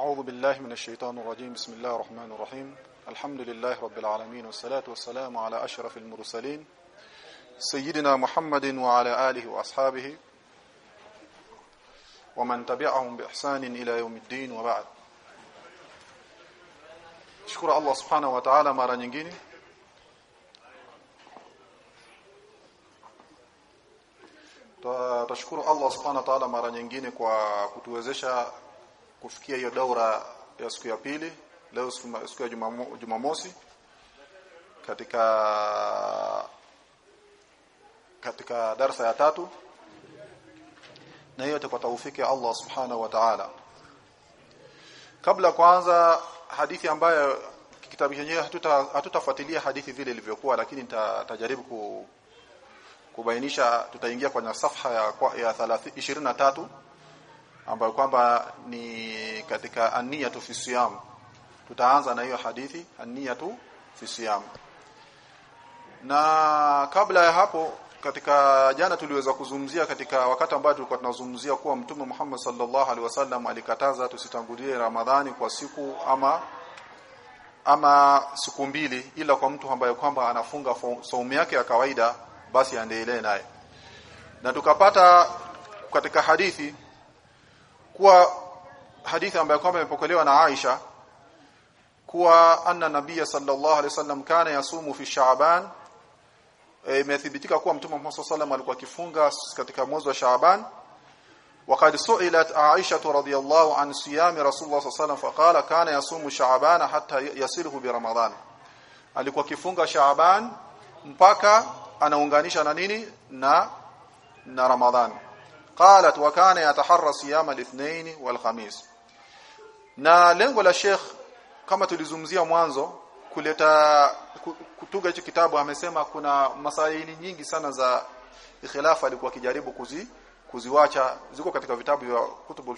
أعوذ بالله من الشيطان الرجيم. بسم الله الرحمن الرحيم. الحمد لله رب العالمين والصلاة والسلام على أشرف المرسلين سيدنا محمد وعلى آله وأصحابه ومن تبعهم بإحسان إلى يوم الدين وبعد. شكر الله سبحانه وتعالى mara nyingine Tashukuru Allah Subhanahu wa Ta'ala mara nyingine kwa kufikia hiyo daura ya siku ya pili leo siku ya Jumamosi katika katika darasa ya tatu. Na hiyo kwa taufiki ya Allah Subhanahu wa Ta'ala. Kabla kwanza hadithi ambayo kitabu chenyewe hatuta hadithi vile ilivyokuwa lakini nitajaribu ku kubainisha tutaingia kwenye safha ya ya 23 ambayo kwamba ni katika aniyatu fi siyam. Tutaanza na hiyo hadithi aniyatu fi siyam. Na kabla ya hapo katika jana tuliweza kuzungumzia katika wakati ambao tulikuwa tunazungumzia kuwa mtume Muhammad sallallahu alaihi wasallam alikataza tusitangulie Ramadhani kwa siku ama ama siku mbili ila kwa mtu ambaye kwamba anafunga saumu yake ya kawaida basi aendelee naye. Na tukapata katika hadithi kuwa hadithi ambayo kwamba imepokelewa na Aisha kuwa anna nabiyya sallallahu alaihi wasallam kana yasumu fi Shaaban imethibitika kuwa mtume Muhammad sallallahu alikuwa akifunga katika mwezi wa Shaaban وقد سئلت عائشة رضي الله عن صيام رسول الله صلى الله عليه وسلم فقال كان يصوم شعبان حتى يصله برمضان alikuwa kifunga Shaaban mpaka anaunganisha na nini na na Ramadhan wa kana yataharra siyam al-ithnain wal-khamis. Na lengo la Sheikh kama tulizungumzia mwanzo kuleta kutuga hicho kitabu amesema kuna masaili nyingi sana za ikhilafa alikuwa akijaribu kuzi kuziwacha ziko katika vitabu vya kutubu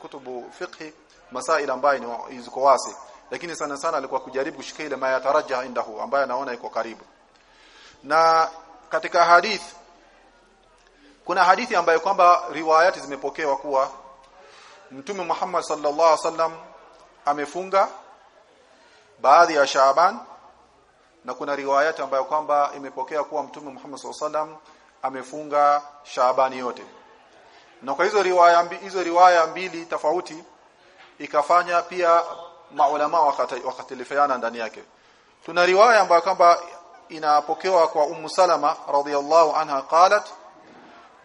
kutubu fiqhi masail ambayo ni ziko wasi lakini sana sana alikuwa kujaribu kushika ile mayataraja indahu ambayo anaona iko karibu. Na katika hadith kuna hadithi ambayo kwamba riwayati zimepokewa kuwa Mtume Muhammad sallallahu alaihi wasallam amefunga baadhi ya Shaaban na kuna riwayati ambayo kwamba imepokea kuwa Mtume Muhammad sallallahu alaihi wasallam amefunga Shaabani yote. Na kwa hizo riwaya hizo riwaya mbili tofauti ikafanya pia maulama wakatilifiana ndani yake. Tuna riwaya ambayo kwamba inapokewa kwa Ummu Salama radhiyallahu anha qalat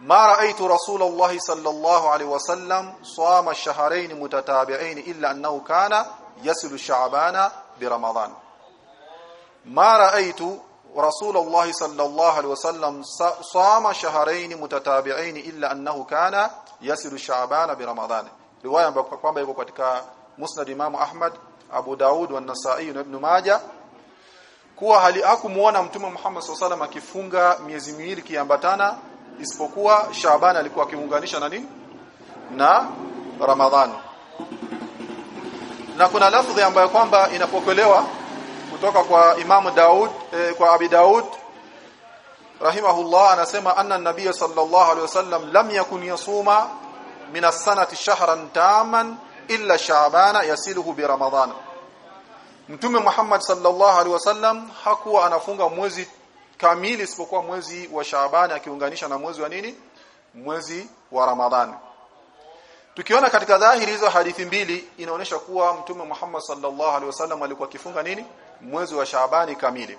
ma ra'aytu Rasulullah sallallahu alayhi wasallam sama ash-shahrayn mutatabi'ain illa annahu kana yasilu sha'bana bi Ramadan ma ra'aytu Rasulullah sallallahu alayhi wasallam sama shahrayn mutatabi'ain illa annahu kana yasilu sha'bana bi Ramadan riwaya kwamba iko katika Musnad Imam Ahmad Abu Daud wa Nasa'i na Ibn Majah kuwa hali hakumuona mtume Muhammad SAW akifunga miezi miwili kiambatana isipokuwa Shaaban alikuwa akiunganisha na nini? Na Ramadhani. Na kuna lafdhi ambayo kwamba inapokelewa kutoka kwa Imam Daud eh, kwa Abi Daud rahimahullah anasema anna nabiy sallallahu alaihi wasallam lam yakun yasuma min as-sanati shahran taman illa Shaabana yasiluhu bi ramadhan. Mtume Muhammad sallallahu alaihi wasallam hakuwa anafunga mwezi kamili isipokuwa mwezi wa Shaaban akiunganisha na mwezi wa nini? Mwezi wa Ramadhani. Tukiona katika dhahiri hizo hadithi mbili inaonyesha kuwa mtume Muhammad sallallahu alaihi wasallam alikuwa akifunga nini? Mwezi wa Shaaban kamili.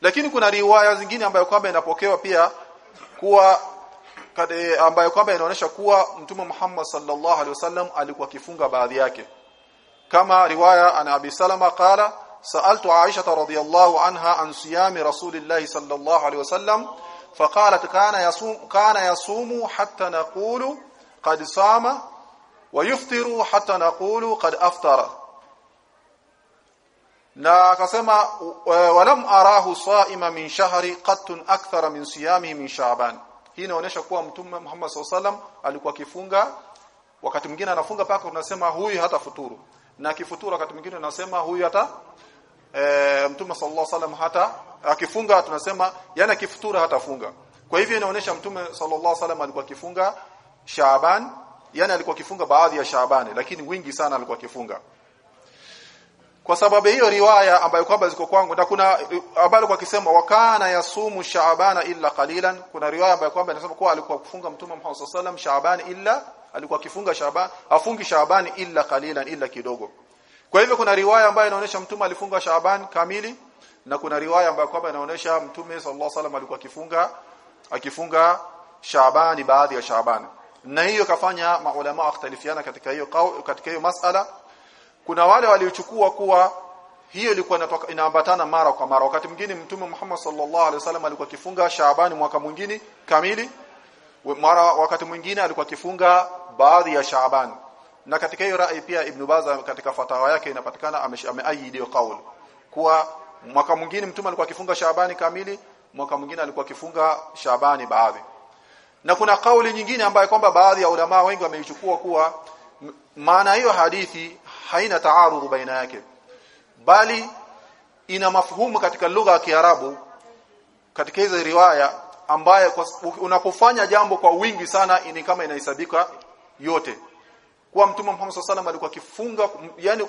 Lakini kuna riwaya zingine ambayo kwamba inapokewa pia kuwa eh, ambayo kwamba inaonyesha kuwa mtume Muhammad sallallahu alaihi wasallam alikuwa akifunga baadhi yake. Kama riwaya ana Abi Salama qala سالت عائشه رضي الله عنها عن صيام رسول الله صلى الله عليه وسلم فقالت كان يصوم كان يصوم حتى نقول قد صام ويفطر حتى نقول قد افطر na akasema walam arahu saima min shahri qattun akthara min siyamihi min sha'ban hii inaonyesha kuwa mtume Muhammad SAW alikuwa akifunga wakati mwingine anafunga paka tunasema huyu hata futuru na akifuturu wakati mwingine tunasema huyu hata e, mtume sallallahu wasallam hata akifunga tunasema yani akifutura hatafunga kwa hivyo inaonyesha mtume sallallahu wasallam alikuwa akifunga Shaaban yani alikuwa akifunga baadhi ya Shaabani lakini wingi sana alikuwa akifunga. Kwa sababu hiyo riwaya ambayo kwamba ziko kwangu na kuna habari kwa kisema wakana yasumu shaabana illa qalilan. Kuna riwaya ambayo kwamba inasema kuwa alikuwa kufunga mtume Muhammad sallallahu alaihi wasallam shaabani illa alikuwa akifunga shaaban afungi shaabani illa qalilan illa kidogo kwa hivyo kuna riwaya ambayo inaonyesha mtume alifunga shaaban kamili na kuna riwaya ambayo kwamba inaonyesha mtume sallallahu alaihi wasallam alikuwa akifunga akifunga Shaaban baadhi ya Shaaban. na hiyo kafanya maulama wakhtalifiana katika hiyo katika hiyo masala. Kuna wale waliochukua kuwa hiyo ilikuwa inaambatana mara kwa mara. Wakati mwingine mtume Muhammad sallallahu alaihi wasallam alikuwa akifunga Shaaban mwaka mwingine kamili mara wakati mwingine alikuwa akifunga baadhi ya Shaabani na katika hiyo rai pia Ibn Baza katika fatawa yake inapatikana ameaidi kauli kuwa mwaka mwingine mtume alikuwa akifunga Shaabani kamili mwaka mwingine alikuwa akifunga Shaabani baadhi. Na kuna kauli nyingine ambayo kwamba baadhi ya ulama wengi wameichukua kuwa maana hiyo hadithi haina taarudhu baina yake bali ina mafuhumu katika lugha ya Kiarabu katika hizo riwaya ambaye unapofanya jambo kwa wingi sana ni kama inahesabika yote kwa mtume Muhammad sallallahu alikuwa akifunga yani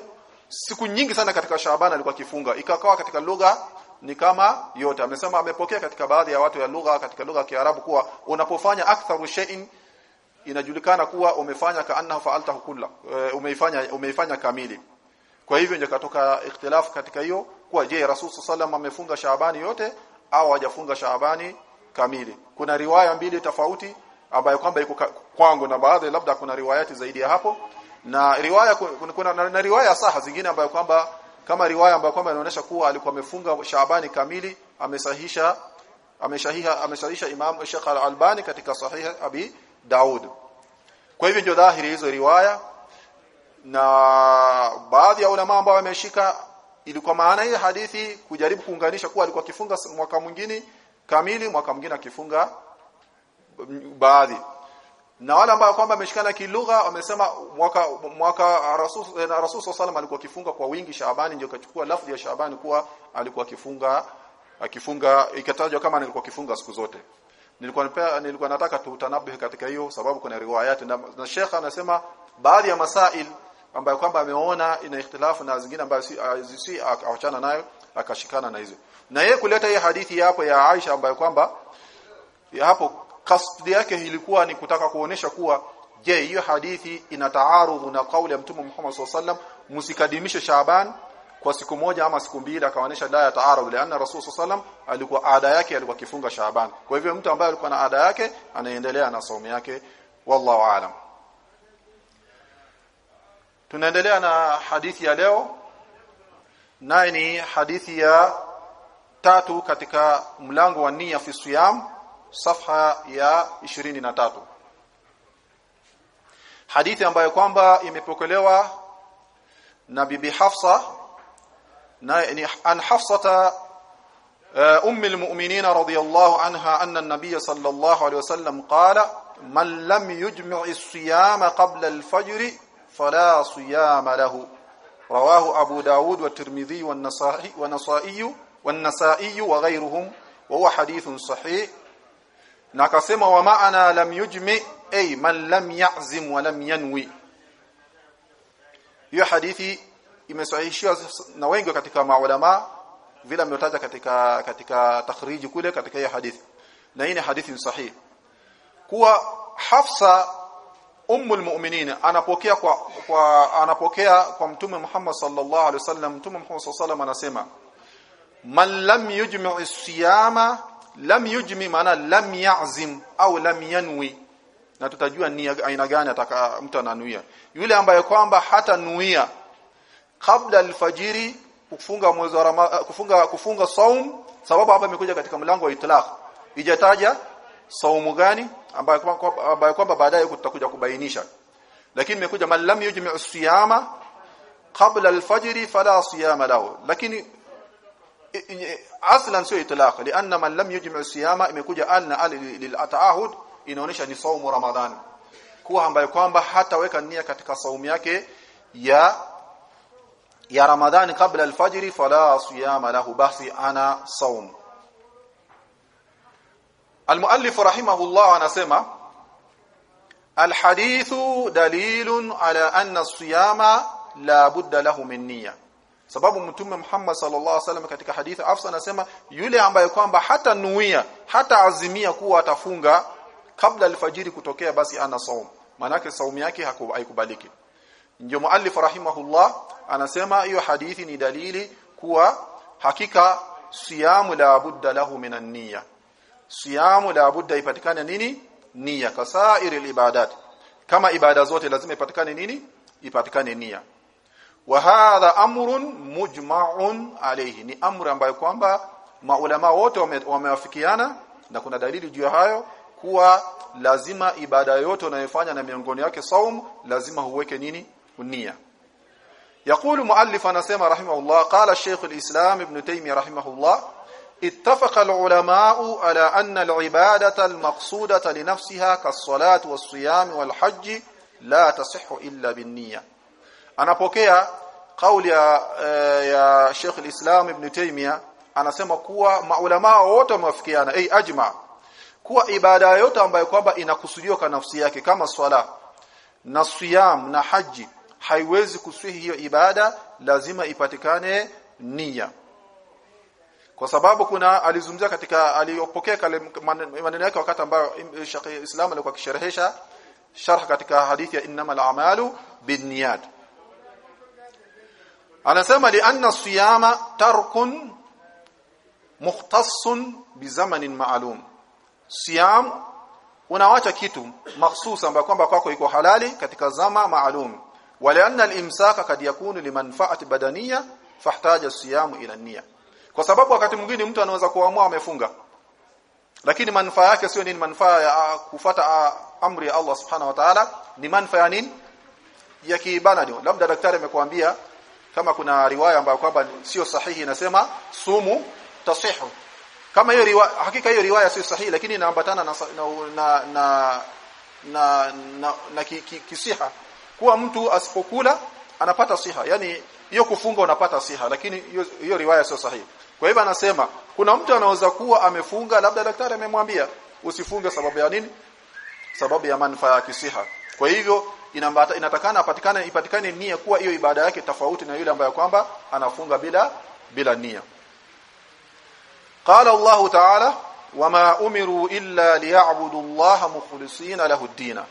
siku nyingi sana katika Shaaban alikuwa akifunga. Ikakawa katika lugha ni kama yote. Amesema amepokea katika baadhi ya watu ya lugha katika lugha ya Kiarabu kuwa unapofanya aktharu shay'in inajulikana kuwa umefanya kaanna fa'altahu kulla umeifanya umeifanya kamili. Kwa hivyo ndio katoka ikhtilafu katika hiyo kuwa je Rasul sallam amefunga Shaabani yote au hajafunga Shaabani kamili? Kuna riwaya mbili tofauti ambayo kwamba iko kwangu na baadhi labda kuna riwayati zaidi ya hapo. Na riwaya kuna, kuna na, na riwaya saha zingine ambayo kwamba kama riwaya ambayo kwamba inaonyesha kuwa alikuwa amefunga Shaabani kamili amesahisha ameshahiha ameshahisha Imam Sheikh Al-Albani katika sahiha Abi Daud. Kwa hivyo ndio dhahiri hizo riwaya. Na baadhi ya ulama ambao wameshika ilikuwa maana hii hadithi kujaribu kuunganisha kuwa alikuwa akifunga mwaka mwingine kamili mwaka mwingine akifunga baadhi. Na wale ambao kwamba wameshikana kilugha wamesema mwaka mwaka Rasul na Rasul sallallahu alikuwa akifunga kwa wingi Shaabani ndio kachukua lafzi ya Shaabani kuwa alikuwa akifunga akifunga ikatajwa kama alikuwa akifunga siku zote. Nilikuwa nipea, nilikuwa nataka tutanabihi katika hiyo sababu kuna riwayati na, na Sheikh anasema baadhi ya masail ambayo kwamba ameona ina ikhtilafu na zingine ambayo si, si akawachana nayo akashikana na hizo. Na yeye kuleta hii hadithi hapo ya Aisha ambayo kwamba hapo kasdi yake ilikuwa ni kutaka kuonesha kuwa je hiyo hadithi ina taarudhu na kauli ya mtume Muhammad SAW msikadimishe Shaaban? Kwa siku moja ama siku mbili akaonesha daya taarudhu lianna Rasul sallam alikuwa ada yake alikuwa kifunga Shaaban. Kwa hivyo mtu ambaye alikuwa na ada yake anaendelea na saumu yake. Wallahu aalam. Tunaendelea na hadithi ya leo. Naye ni hadithi ya tatu katika mlango wa nia fi siyam safha ya 23 hadithi ambayo kwamba imepokelewa na bibi Hafsa na ni an Hafsata ام المؤمنين رضي الله عنها ان النبي صلى الله عليه وسلم قال من لم يجمع الصيام قبل الفجر فلا صيام له رواه ابو داود والترمذي والنسائي والنسائي والنسائي وغيرهم وهو حديث صحيح na akasema wa maana lam yujmi ay man lam ya'zim wa lam yanwi. Hiyo hadithi imesahihishiwa na wengi katika maulama vile ametaja katika katika takhriji kule katika hiyo hadithi. Na hii ni hadithi sahihi. Kuwa Hafsa ummul mu'minin anapokea kwa, kwa anapokea kwa mtume Muhammad sallallahu alaihi wasallam mtume Muhammad sallallahu alaihi wasallam anasema man lam yujmi siyama lam yujmi maana lam ya'zim au lam yanwi. Na tutajua ni aina gani ataka mtu ananuia. Yule ambaye kwamba hata nuia kabla alfajiri kufunga mwezi wa kufunga kufunga saum sababu hapa imekuja katika mlango wa itlaq. Ijataja saumu gani ambayo kwamba kwamba baadaye tutakuja kubainisha. Lakini imekuja man lam yujmi siyama qabla alfajiri fala siyama lahu. Lakini aslan sio itlaq lianna man lam yujmi siyama imekuja alna al lilataahud inaonyesha ni saumu ramadhan kuwa ambaye kwamba hataweka nia katika saumu yake ya ya ramadhani kabla alfajr fala siyama lahu basi ana saum المؤلف رحمه الله anasema alhadithu dalilun ala anna siyama la budda lahu min niyya sababu mtume Muhammad sallallahu alaihi wasallam katika hadithi afsa anasema yule ambaye kwamba hata nuia hata azimia kuwa atafunga kabla alfajiri kutokea basi ana saum. Manake saumu yake haikubaliki. Ndio muallif rahimahullah anasema hiyo hadithi ni dalili kuwa hakika siyamu la budda lahu minan niyya siyamu la budda ipatikane nini? Niyya kasairi ibadat. Kama ibada zote lazima ipatikane nini? Ipatikane nia wa hadha amrun mujma'un alayhi ni amri ambayo kwamba maulama wote wamewafikiana na kuna dalili juu ya hayo kuwa lazima ibada yote unayofanya na miongoni yake saum lazima huweke nini nia يقول مؤلف انا سمع رحمه الله قال الشيخ الإسلام ابن تيمية رحمه الله اتفق العلماء على أن العبادة المقصودة لنفسها كالصلاة والصيام والحج لا تصح إلا بالنية anapokea kauli ya ya Sheikh al-Islam Ibn Taymiyyah anasema kuwa maulama wote wamewafikiana ai ajma kuwa ibada yote ambayo kwamba inakusudiwa kwa nafsi yake kama swala na siyam na haji haiwezi kuswihi hiyo ibada lazima ipatikane nia kwa sababu kuna alizungumzia katika aliyopokea kale maneno yake wakati ambayo Sheikh Islam alikuwa akisherehesha sharh katika hadithi ya innamal a'malu binniyat anasema li anna siyama tarkun mukhtassun bi zamanin ma'lum. Siyam unawacha kitu mahsus ambayo kwamba kwako iko halali katika zama maalum wala anna al-imsaka kad yakunu limanfaati badaniya fahtaja siyamu ila niyya. Kwa sababu wakati mwingine mtu anaweza kuamua amefunga. Lakini manufaa yake sio nini? Manufaa ya kufata amri ya Allah subhanahu wa ta'ala. Ni manufaa ya nini? Ya kiibada labda daktari amekwambia kama kuna riwaya ambayo kwamba sio sahihi inasema sumu tasihu. Kama hiyo riwaya hakika hiyo riwaya sio sahihi lakini inaambatana na na na na, na, na na ki, ki, kisiha. Kuwa mtu asipokula anapata siha. Yani hiyo kufunga unapata siha lakini hiyo riwaya sio sahihi. Kwa hivyo anasema kuna mtu anaweza kuwa amefunga labda daktari amemwambia usifunge sababu ya nini? Sababu ya manufaa ya kisiha. Kwa hivyo inambata, inatakana apatikane ipatikane nia kuwa hiyo ibada yake tofauti na yule ambaye kwamba anafunga bila bila nia. Qala Allah ta'ala wama umiru illa liya'budu Allah mukhlisina lahu ad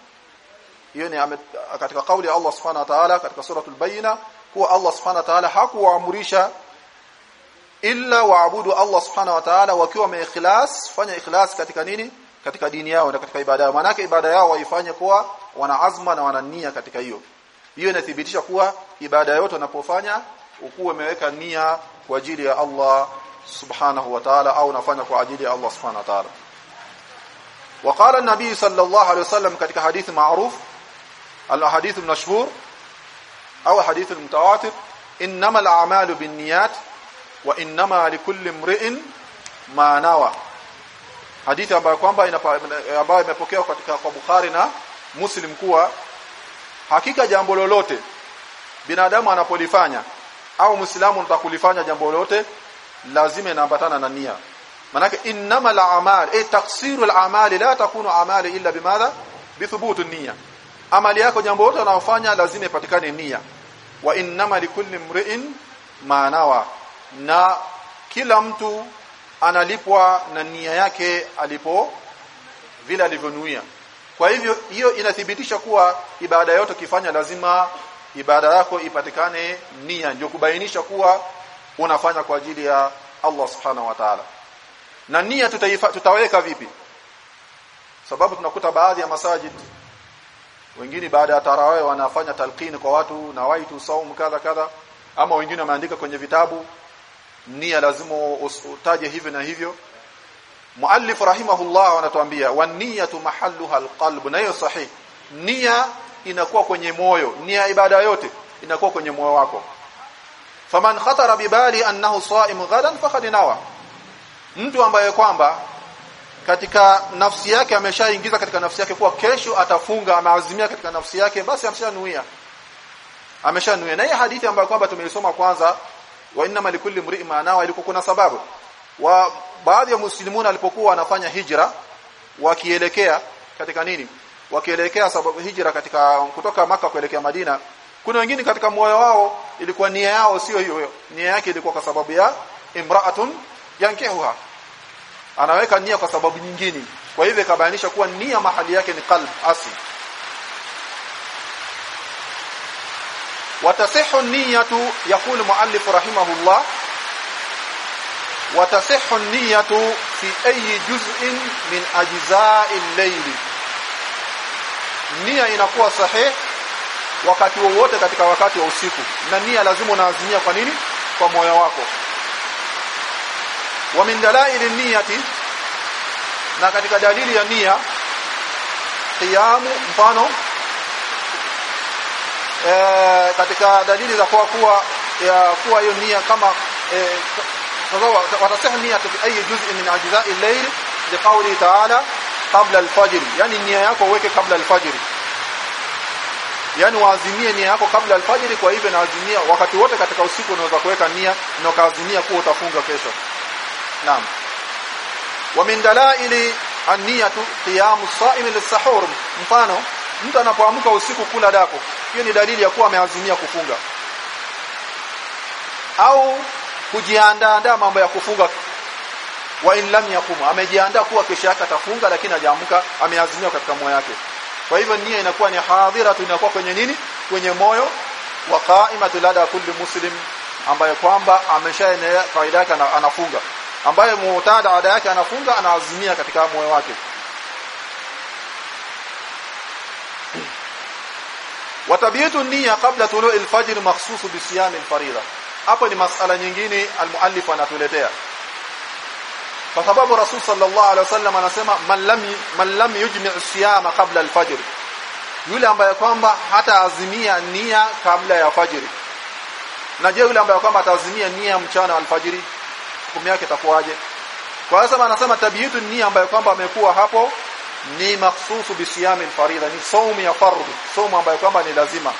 hiyo ni katika kauli ya Allah subhanahu wa ta'ala katika suratul bayina kuwa Allah subhanahu wa ta'ala hakuwaamrisha illa waabudu Allah subhanahu wa ta'ala wakiwa wameikhlas fanya ikhlas katika nini? katika dini yao na katika ibada yao maana ibada yao waifanye kuwa wana azma na wana nia katika hiyo hiyo inathibitisha kuwa ibada yote unapofanya ukuwe umeweka nia kwa ajili ya Allah subhanahu wa ta'ala au unafanya kwa ajili ya Allah subhanahu wa ta'ala وقال النبي صلى الله عليه وسلم katika hadithi معروف الحديث المشهور او حديث المتواتر انما الاعمال بالنيات وانما لكل امرئ ما نوى hadithi ambayo kwamba ambayo imepokewa katika kwa Bukhari na Muslim kuwa hakika jambo lolote binadamu anapolifanya au Muislamu atakulifanya jambo lolote lazima inaambatana na nia. Manake innamal a'mal ay taqsirul a'mal la takunu a'mali illa bimadha bithubutu niyya amali yako jambo lolote unalofanya lazima ipatikane nia. Wa innama likulli mri'in ma nawa. Na kila mtu analipwa na nia yake alipo vile alivyonuia. Kwa hivyo hiyo inathibitisha kuwa ibada yote kifanya lazima ibada yako ipatikane nia. Ndio kubainisha kuwa unafanya kwa ajili ya Allah subhanahu wa ta'ala. Na nia tutaifa, tutaweka vipi? Sababu tunakuta baadhi ya masajid wengine baada ya tarawih wanafanya talqini kwa watu na waitu saum kadha kadha ama wengine wameandika kwenye vitabu nia lazima utaje hivi na hivyo. Muallif rahimahullah anatuambia wa niyatu mahalluha alqalb. Na hiyo sahihi nia inakuwa kwenye moyo. Nia ibada yote inakuwa kwenye moyo wako. Faman khatara bibali annahu sa'im ghadan faqad nawa. Mtu ambaye kwamba katika nafsi yake ameshaingiza katika nafsi yake kuwa kesho atafunga ameazimia katika nafsi yake basi ameshanuia. Ameshanuia. Na hii hadithi ambayo kwamba tumeisoma kwanza wa inna likulli mri'in ma nawa ilikuwa kuna sababu. Wa baadhi ya muslimuna alipokuwa wanafanya hijra wakielekea katika nini? Wakielekea sababu hijra katika kutoka maka kuelekea Madina kuna wengine katika moyo wao ilikuwa nia yao sio hiyo nia yake ilikuwa kwa sababu ya imra'atun yankihuha. Anaweka nia kwa sababu nyingine. Kwa hivyo kabainisha kuwa nia mahali yake ni qalb asli watasihu niyatu yaqul muallif rahimahullah الله niyatu fi ayi juz'in min ajza'i al-layli nia inakuwa sahihi wakati wote katika wakati wa usiku. Na nia lazima unaazimia kwa nini? Kwa moyo wako. Wa min dalail niyati na katika dalili ya nia qiyamu mfano e, katika dalili za kuwa kuwa kuwa hiyo nia kama e, watasih nia fi ayi juz'in min ajza'i al-layl liqawli ta'ala qabla al-fajr. Yani nia yako uweke kabla al-fajr. Yani waazimie nia yako kabla al-fajr kwa hivyo naazimia wakati wote katika usiku unaweza kuweka nia na ukaazimia kuwa utafunga kesho. Naam. Wa min dalaili an-niyatu qiyamu as-sa'imi lis-sahur. Mfano mtu anapoamka usiku kula dako hiyo ni dalili ya kuwa ameazimia kufunga. Au kujiandaa mambo ya kufunga. Wa in lam yakum amejiandaa kuwa kesho yake atafunga lakini hajaamka ameazimia katika moyo wake. Kwa hivyo nia inakuwa ni hadhira inakuwa kwenye nini? Kwenye moyo wa qaimatu lada kulli muslim ambaye kwamba ameshaenea kaida yake anafunga. Ambaye mutada ada yake anafunga anaazimia katika moyo wake watabiatu niyya kabla tulu al-fajr makhsus bi siyam al-fariida hapo ni masala nyingine al-muallif anatuletea. Kwa sababu rasul sallallahu alaihi wasallam anasema man lam man lam yujmi' siyama qabla al-fajr yule ambaye kwamba hata azimia nia kabla ya fajiri na je yule ambaye kwamba ataazimia nia mchana alfajiri hukumu yake itakuwaje? Kwa sababu anasema tabiitu nia ambayo kwamba amekuwa hapo ni makhsusu bisiyami alfarida ni saumu ya fardhu saumu ambayo kwamba ni lazima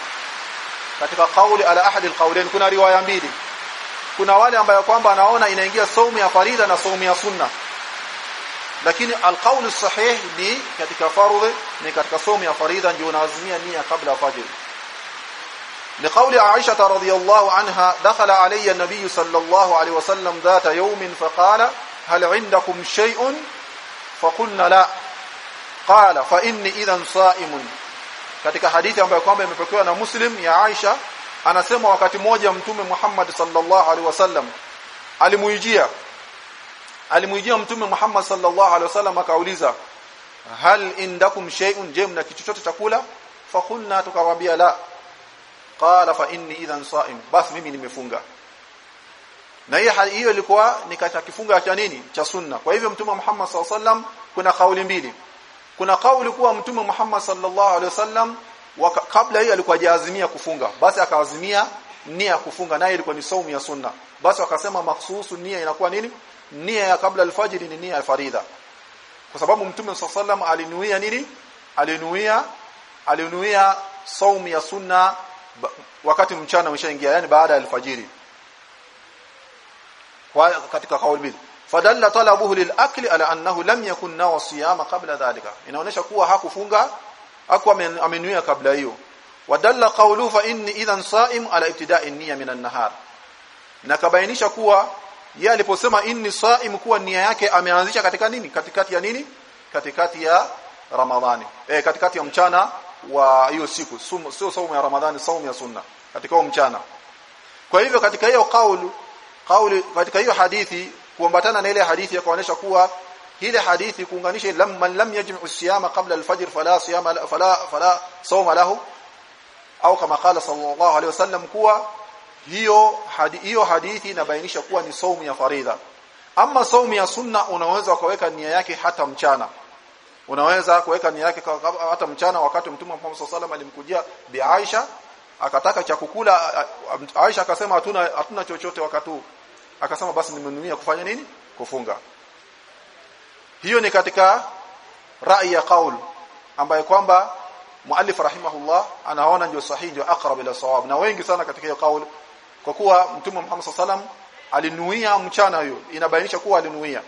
katika kauli ala ahadi alqawlain kuna riwaya mbili kuna wale ambayo kwamba anaona inaingia saumu ya farida na saumu ya sunna lakini alqawl sahih ni katika fardhi ni katika saumu ya farida ndio unaazimia nia kabla fajr لقول عائشة رضي الله عنها دخل علي النبي صلى الله عليه وسلم ذات يوم فقال هل عندكم شيء فقلنا لا qala fa inni idhan saimun. Katika hadithi ambayo kwamba imepokewa na Muslim ya Aisha anasema wakati mmoja mtume Muhammad sallallahu alaihi wasallam alimuijia. Alimuijia mtume Muhammad sallallahu alaihi wasallam akauliza hal indakum shay'un? Je mna kitu chochote chakula fakulna tukawaambia la. Qala fa inni idhan sa'im. Basi mimi nimefunga. Na hiyo hiyo ilikuwa ni kifunga cha nini? Cha sunna. Kwa hivyo mtume Muhammad sallallahu alaihi wasallam kuna kauli mbili kuna kauli kuwa mtume Muhammad sallallahu alaihi wasallam kabla hiyo alikuwa jaazimia kufunga basi akaazimia nia kufunga naye ilikuwa ni saumu ya sunna. Basi wakasema mahsusu nia inakuwa nini? Nia ya kabla alfajiri ni nia ya faridha. Kwa sababu mtume wasallam alinuia nini? Alinuia alinuia saumu ya sunna wakati mchana umeshaingia yani baada ya alfajiri. Kwa katika kauli mbili fadalla talabuhu lilakli ala annahu lam yakun nawa siyama kabla dhalika. Inaonesha kuwa hakufunga hakuwa amenuia kabla hiyo. Wadalla qawluhu fa inni idhan sa'im ala ibtida'i niyya min an-nahar na kabainisha kuwa yeye aliposema inni sa'im kuwa nia yake ameanzisha katika nini? Katikati ya nini? Katikati ya ramadhani. Eh katikati ya mchana wa hiyo siku. Sio saumu ya ramadhani saumu ya sunna. Katika mchana. Kwa hivyo katika hiyo kaulu kauli katika hiyo hadithi kuambatana na ile hadithi ya kuonesha kuwa ile hadithi kuunganisha lam lam yajma'u siyama qabla al-fajr fala siyama fala fala sawma lahu au kama qala sallallahu alaihi wasallam kuwa hiyo hadi, hiyo hadithi inabainisha kuwa ni saumu ya faridha. Ama saumu ya sunna unaweza kuweka nia yake hata mchana. Unaweza kuweka nia yake hata mchana wakati mtume Muhammad sallallahu alaihi alimkujia bi Aisha akataka cha kukula Aisha akasema hatuna hatuna chochote wakati huu akasema basi nimenuia kufanya nini? Kufunga. Hiyo ni katika rai ya kaul ambaye kwamba muallif rahimahullah anaona ndio sahihi ndio akrab ila sawab. Na wengi sana katika hiyo kaul kwa kuwa mtume Muhammad sallam alinuia mchana hiyo inabainisha kuwa alinuia.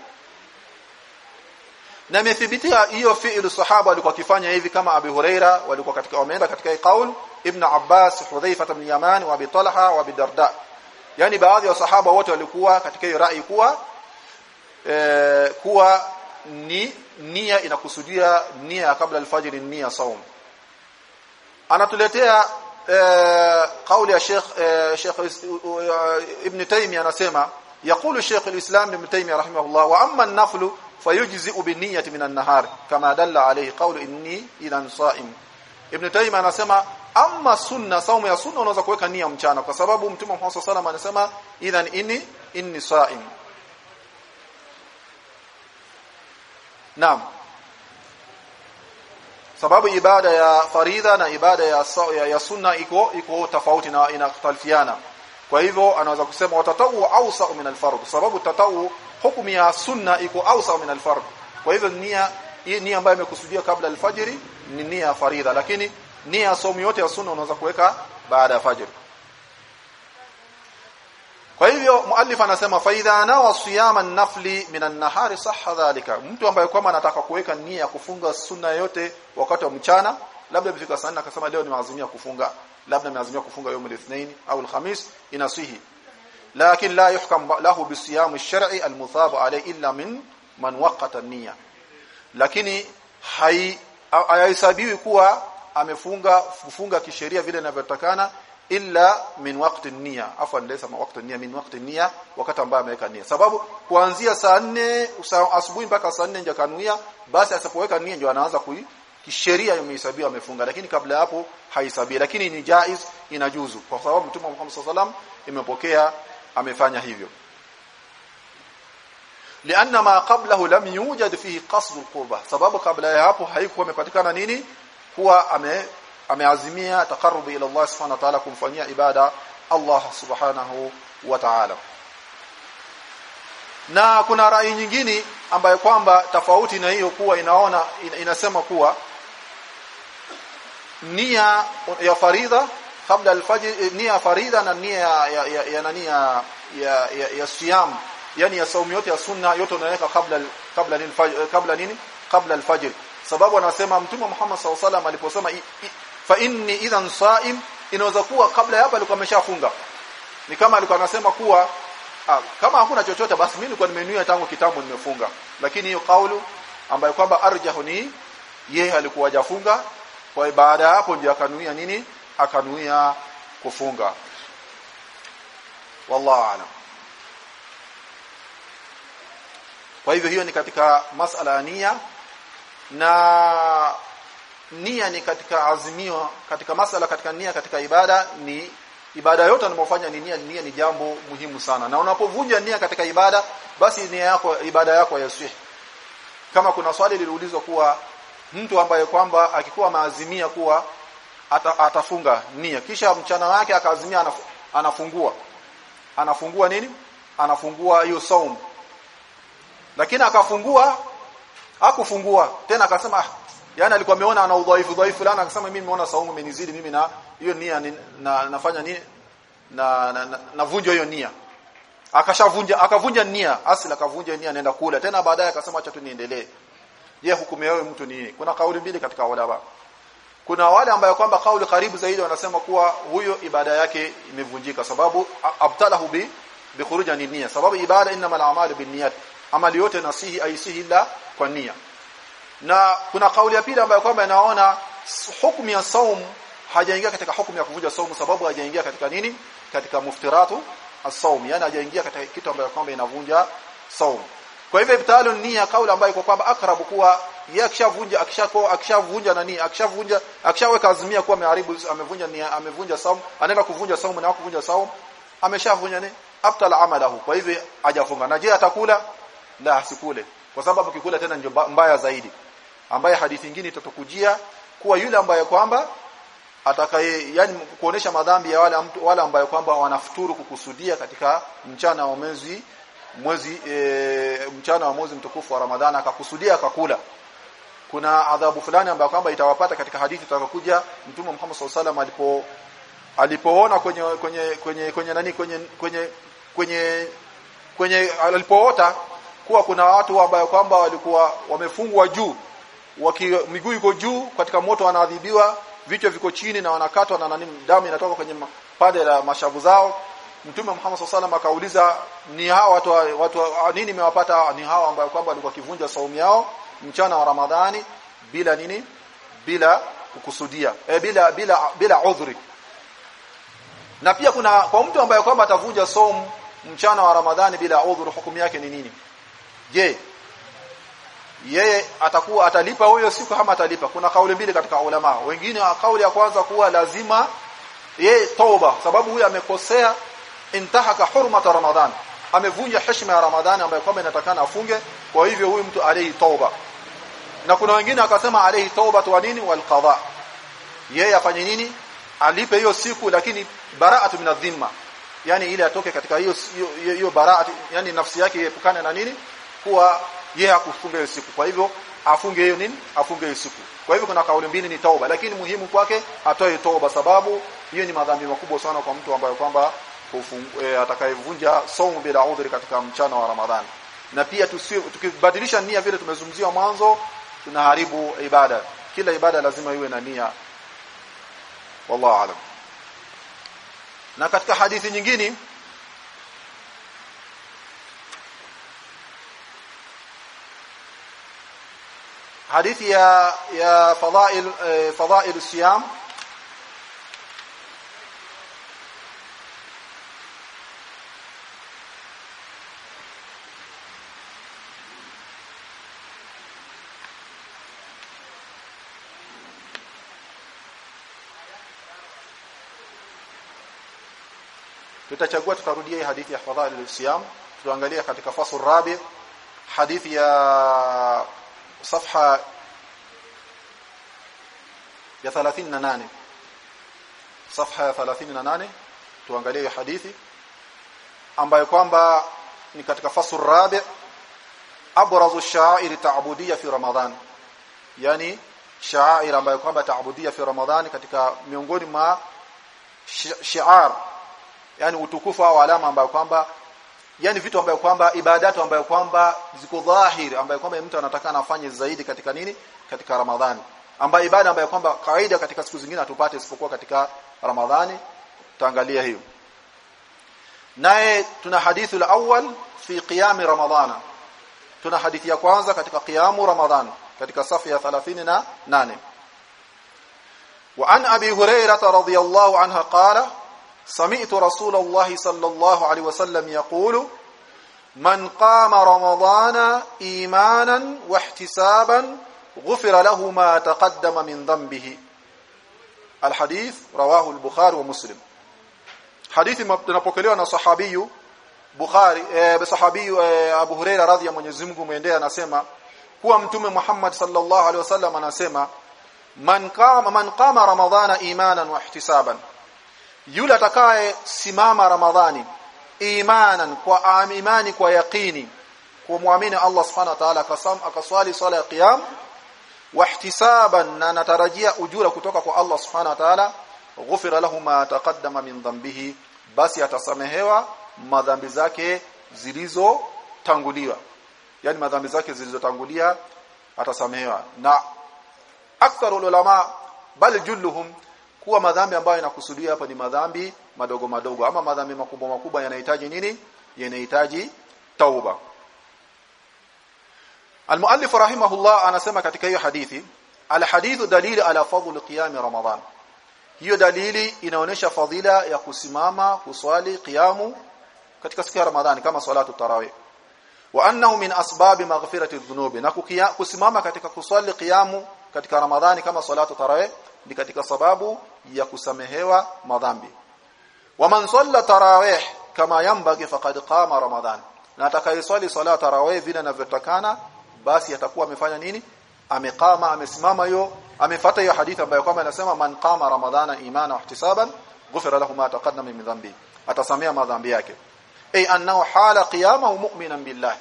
Na imethibitia hiyo fi'lu sahaba walikuwa kifanya hivi kama Abi Huraira walikuwa katika wameenda katika kaul Ibn Abbas Hudhaifa ibn Yaman wa Abi Talha wa Abi Darda yani baadhi ya sahaba wote walikuwa katika hiyo rai kuwa eh, kuwa ni nia inakusudia nia kabla alfajiri nia saum anatuletea eh, kauli ya Sheikh eh, Sheikh Ibn Taymiyyah anasema يقول شيخ الإسلام ابن تيمية رحمه الله وأما النفل فيجزئ بالنية من النهار كما دل عليه قول إني إذا صائم ابن تيمية anasema amma sunna saumu ya sunna unaweza kuweka nia mchana kwa sababu mtume Muhammad sallallahu alaihi wasallam anasema idhan inni inni saim. Naam. Sababu ibada ya faridha na ibada ya, ya, ya sunna iko iko tofauti na inakhtalifiana. Kwa hivyo anaweza kusema watatau ausa min alfard. Sababu tatau hukumu ya sunna iko ausa min alfard. Kwa hivyo nia hii nia ambayo imekusudia kabla alfajiri ni nia faridha. Lakini nia somo yote ya sunna unaweza kuweka baada ya fajr kwa hivyo muallif anasema faidha nawa siyama nafli minan nahari sahha dhalika mtu ambaye kwamba anataka kuweka nia ya kufunga sunna yote wakati wa mchana labda imefika sana akasema leo nimeazimia kufunga labda nimeazimia kufunga يوم الاثنين au alhamis inasihi lakin la yuhkam lahu bisiyam ash-shar'i al-muthab alayhi illa min man waqata an-niyya lakini hai hahesabiwi kuwa amefunga kufunga kisheria vile inavyotakana illa min waqti nia afwan laysa ma waqti nia min waqti nia wakati ambao ameweka nia sababu kuanzia saa 4 asubuhi mpaka saa 4 nje kanuia basi asipoweka nia ndio anaanza kui kisheria imehesabiwa amefunga. Lakini kabla hapo haisabi lakini ni jaiz inajuzu kwa sababu mtume Muhammad sallallahu imepokea amefanya hivyo. Lianna ma qablahu lam yujad fihi qasd alqurba sababu kabla ya hapo haikuwa imepatikana nini kuwa ame ameazimia taqarrubi ila Allah subhanahu wa ta'ala kumfanyia ibada Allah subhanahu wa ta'ala. Na kuna rai nyingine ambayo kwamba tofauti na hiyo kuwa inaona inasema kuwa nia ya faridha kabla alfajr nia faridha na nia ya ya, ya, ya, ya, ya, ya, ya siyam yani ya saumu yote ya sunna yote unaweka kabla kabla nini kabla nini? Kabla alfajr sababu anasema mtume Muhammad SAW alaihi aliposema fa inni idhan saim inaweza kuwa kabla hapa alikuwa ameshafunga. Ni kama alikuwa anasema kuwa ah, kama hakuna chochote basi mimi nilikuwa nimenuia tangu kitambo nimefunga. Lakini hiyo kaulu ambayo kwamba arjahu ni yeye alikuwa hajafunga kwa baada ya hapo ndio akanuia nini? Akanuia kufunga. Wallahu aalam kwa hivyo hiyo ni katika masala ya nia na nia ni katika azimio katika masala katika nia katika ibada ni ibada yote unayofanya ni nia nia ni jambo muhimu sana. Na unapovunja nia katika ibada basi nia yako ibada yako yasih kama kuna swali liliulizwa kuwa mtu ambaye kwamba akikuwa maazimia kuwa ata, atafunga nia kisha mchana wake akaazimia anaf, anafungua. Anafungua nini? Anafungua hiyo saum lakini akafungua hakufungua. Tena akasema ah yani alikuwa ameona ana udhaifu dhaifu lana akasema mimi nimeona saumu imenizidi mimi na hiyo nia ni, na nafanya nini na navunja na, na hiyo nia. Akashavunja akavunja nia. Asili akavunja nia naenda kula. Tena baadaye akasema acha tu niendelee. Je hukumu yao mtu ni kuna kauli mbili katika ulama. Kuna wale ambao kwamba kauli karibu zaidi wanasema kuwa huyo ibada yake imevunjika. Sababu abtalahu bi bi khuruja nia. Sababu ibada inma al-a'malu binniyat amali yote nasihi aisihi la kwa nia. Na kuna kauli ya pili ambayo kwamba inaona hukumu ya saum hajaingia katika hukumu ya kuvunja saumu sababu hajaingia katika nini? Katika muftiratu as-saum. Yani hajaingia katika kitu ambayo kwamba inavunja saum. Kwa hivyo ibtalu nia kauli ambayo iko kwamba akrabu kuwa yeye akishavunja akishakuwa akishavunja nani? Akishavunja akishaweka azimia kuwa ameharibu amevunja nia amevunja saum anaenda kuvunja saumu na kuvunja saum ameshavunja nini? Abtala amalahu. Kwa hivyo hajafunga. Na je atakula la asikule kwa sababu kikula tena ndio mbaya zaidi. Ambaye hadithi nyingine itatokujia kuwa yule ambaye kwamba atakaye yani kuonesha madhambi ya wale mtu wale ambaye kwamba wanafuturu kukusudia katika mchana wa mwezi mwezi e, mchana wa mwezi mtukufu wa Ramadhani akakusudia akakula. Kuna adhabu fulani ambayo kwamba itawapata katika hadithi itakokuja Mtume Muhammad SAW alipo alipoona kwenye kwenye kwenye kwenye nani kwenye kwenye kwenye kwenye alipoota kuwa kuna watu ambao kwamba walikuwa wamefungwa juu waki miguu iko juu katika moto wanaadhibiwa vichwa viko chini na wanakatwa na nani damu inatoka kwenye pande la mashavu zao. Mtume Muhammad SAW akauliza ni hawa watu watu nini mewapata ni hao ambao kwamba walikuwa kivunja saumu yao mchana wa Ramadhani bila nini? Bila kukusudia. E, bila bila bila udhuri. Na pia kuna kwa mtu ambaye kwamba atavunja saumu mchana wa Ramadhani bila udhuru hukumu yake ni nini je yeye atakuwa atalipa huyo siku kama atalipa? Kuna kauli mbili katika ulama. Wengine kauli ya kwanza kuwa lazima yeye toba sababu huyo amekosea intahaka hurmata ramadhan. Amevunja heshima ya ramadhani ambayo kwamba inatakana afunge kwa hivyo huyu mtu alayhi toba. Na kuna wengine akasema alayhi toba wa nini? Wal qada yeye afanye nini? Alipe hiyo siku lakini bara'atu min adh-dhimma. Yani ile atoke katika hiyo hiyo bara'atu yani nafsi yake iepukane na nini kuwa yeye hakufunga hiyo siku. Kwa hivyo afunge hiyo nini? Afunge hiyo siku. Kwa hivyo kuna kauli mbili ni tauba. Lakini muhimu kwake atoe tauba sababu hiyo ni madhambi makubwa sana kwa mtu ambaye kwamba e, atakayevunja saumu bila udhuri katika mchana wa Ramadhani. Na pia tukibadilisha nia vile tumezungumzia mwanzo tunaharibu ibada. Kila ibada lazima iwe na nia. Wallahu alam. Na katika hadithi nyingine ya ya fadhail eh, fadhail siyam tutachagua tutarudia hii hadithi ya fadhail al-siyam tuangalia katika fasl rabi hadithi ya safha ya 38 صفحه ya 38 tuangalie hiyo hadithi ambayo kwamba ni katika fasul rabi abrazu sha'ir ta'budiyya fi ramadhan yani sha'ir ambayo kwamba ta'budiyya fi ramadhan katika miongoni mwa shi'ar yani utukufu au alama ambayo kwamba yani vitu ambayo kwamba ibadatu ambayo kwamba ziko dhahiri ambayo kwamba mtu anataka anafanye zaidi katika nini? Katika Ramadhani. Ambayo ibada ambayo kwamba kawaida katika siku zingine hatupate isipokuwa katika Ramadhani. Tutaangalia hiyo. Naye tuna hadithu la awal fi qiyam ramadhana. Tuna hadithi ya kwanza katika qiyamu ramadhana katika safu ya 38 wa an abi hurairah radhiyallahu anha qala sami'tu rasulallahi sallallahu alaihi wasallam yaqulu man qama ramadhana imanan wa ihtisaban ghufira lahu ma taqaddama min dhanbihi alhadith rawahu al-bukhari wa muslim hadithi inapokelewa na sahabiyu Bukhari eh, sahabiyu eh, Abu Huraira radhi ya Mwenyezi Mungu muendea anasema kuwa mtume Muhammad sallallahu alaihi wasallam anasema man qama man qama ramadhana imanan wa ihtisaban yule atakaye simama ramadhani imanan kwa imani kwa yaqini kumwamini Allah subhanahu wa ta'ala akasam akaswali swala ya qiyam wahtisaban na natarajia ujura kutoka kwa Allah subhanahu wa ta'ala ghufira lahu ma taqaddama min dhanbihi basi atasamehewa madhambi zake zilizotanguliwa yani madhambi zake zilizotangulia atasamehewa. Na aktharul ulama bal julluhum kuwa madhambi ambayo yanakusudia hapa ni madhambi madogo madogo ama madhambi makubwa makubwa yanahitaji nini? Yanahitaji tauba. Al-muallif rahimahullah anasema katika hiyo hadithi al-hadithu dalili ala fadl qiyam Ramadhan hiyo dalili inaonyesha fadhila ya kusimama kuswali qiyamu katika siku ya Ramadhani kama salatu tarawih. Wa annahu min asbabi maghfirati dhunubi na kusimama katika kuswali qiyamu katika Ramadhani kama salatu tarawih ni katika sababu ya kusamehewa madhambi. Wa man salla tarawih kama yambagi faqad qama Ramadhan na atakayeswali salatu tarawih vile inavyotakana basi atakuwa amefanya nini? Amekama amesimama hiyo amefuata hiyo hadithi ambayo kwamba inasema man qama ramadhana imana wa ihtisaban ghufira lahu ma taqaddama min dhanbi. Atasamea madhambi yake. Ay annahu hala qiyamahu mu'minan billah.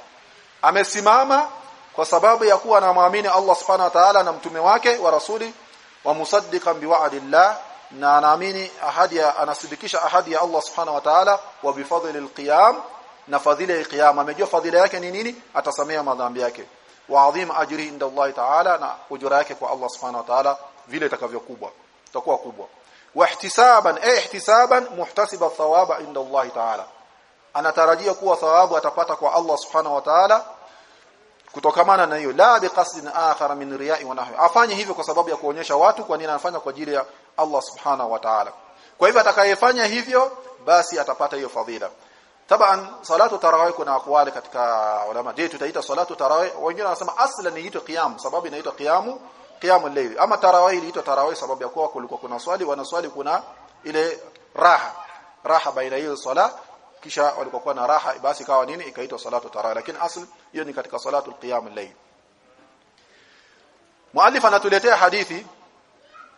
Amesimama kwa sababu ya kuwa anamwamini Allah subhanahu wa ta'ala na mtume wake wa rasuli wa musaddiqan biwa'dillah na anaamini ahadi anasidikisha ahadi ya Allah subhanahu wa ta'ala wa bifadli alqiyam na fadhila ya qiyam amejua fadhila yake ni nini atasamea madhambi yake. Wa adhim ajri inda Allah ta'ala na ujira yake kwa Allah subhanahu wa ta'ala vile itakavyokuwa itakuwa kubwa. Wa ihtisaban ay ihtisaban muhtasiba thawaba inda Allah ta'ala. Anatarajia kuwa thawabu atapata kwa Allah subhanahu wa ta'ala kutokamana na hiyo. La biqasdin akhar min riya'i wa nahwi. Afanye hivyo kwa sababu ya kuonyesha watu kwa nini anafanya kwa ajili ya Allah subhanahu wa ta'ala. Kwa hivyo atakayefanya hivyo basi atapata hiyo fadhila. Taban salatu tarawih kuna akwali katika ulama. Je tutaita salatu tarawih? Wengine wanasema asla ni ito qiyam sababu inaitwa qiyamu qiyamul layl. Ama tarawih iliitwa tarawih sababu ya kuwa kulikuwa kuna swali wanaswali kuna ile raha. Raha baina hiyo sala kisha walikuwa na raha basi kawa nini? Ikaitwa salatu tarawih. Lakini asl hiyo ni katika salatu qiyamul layl. Muallif anatuletea hadithi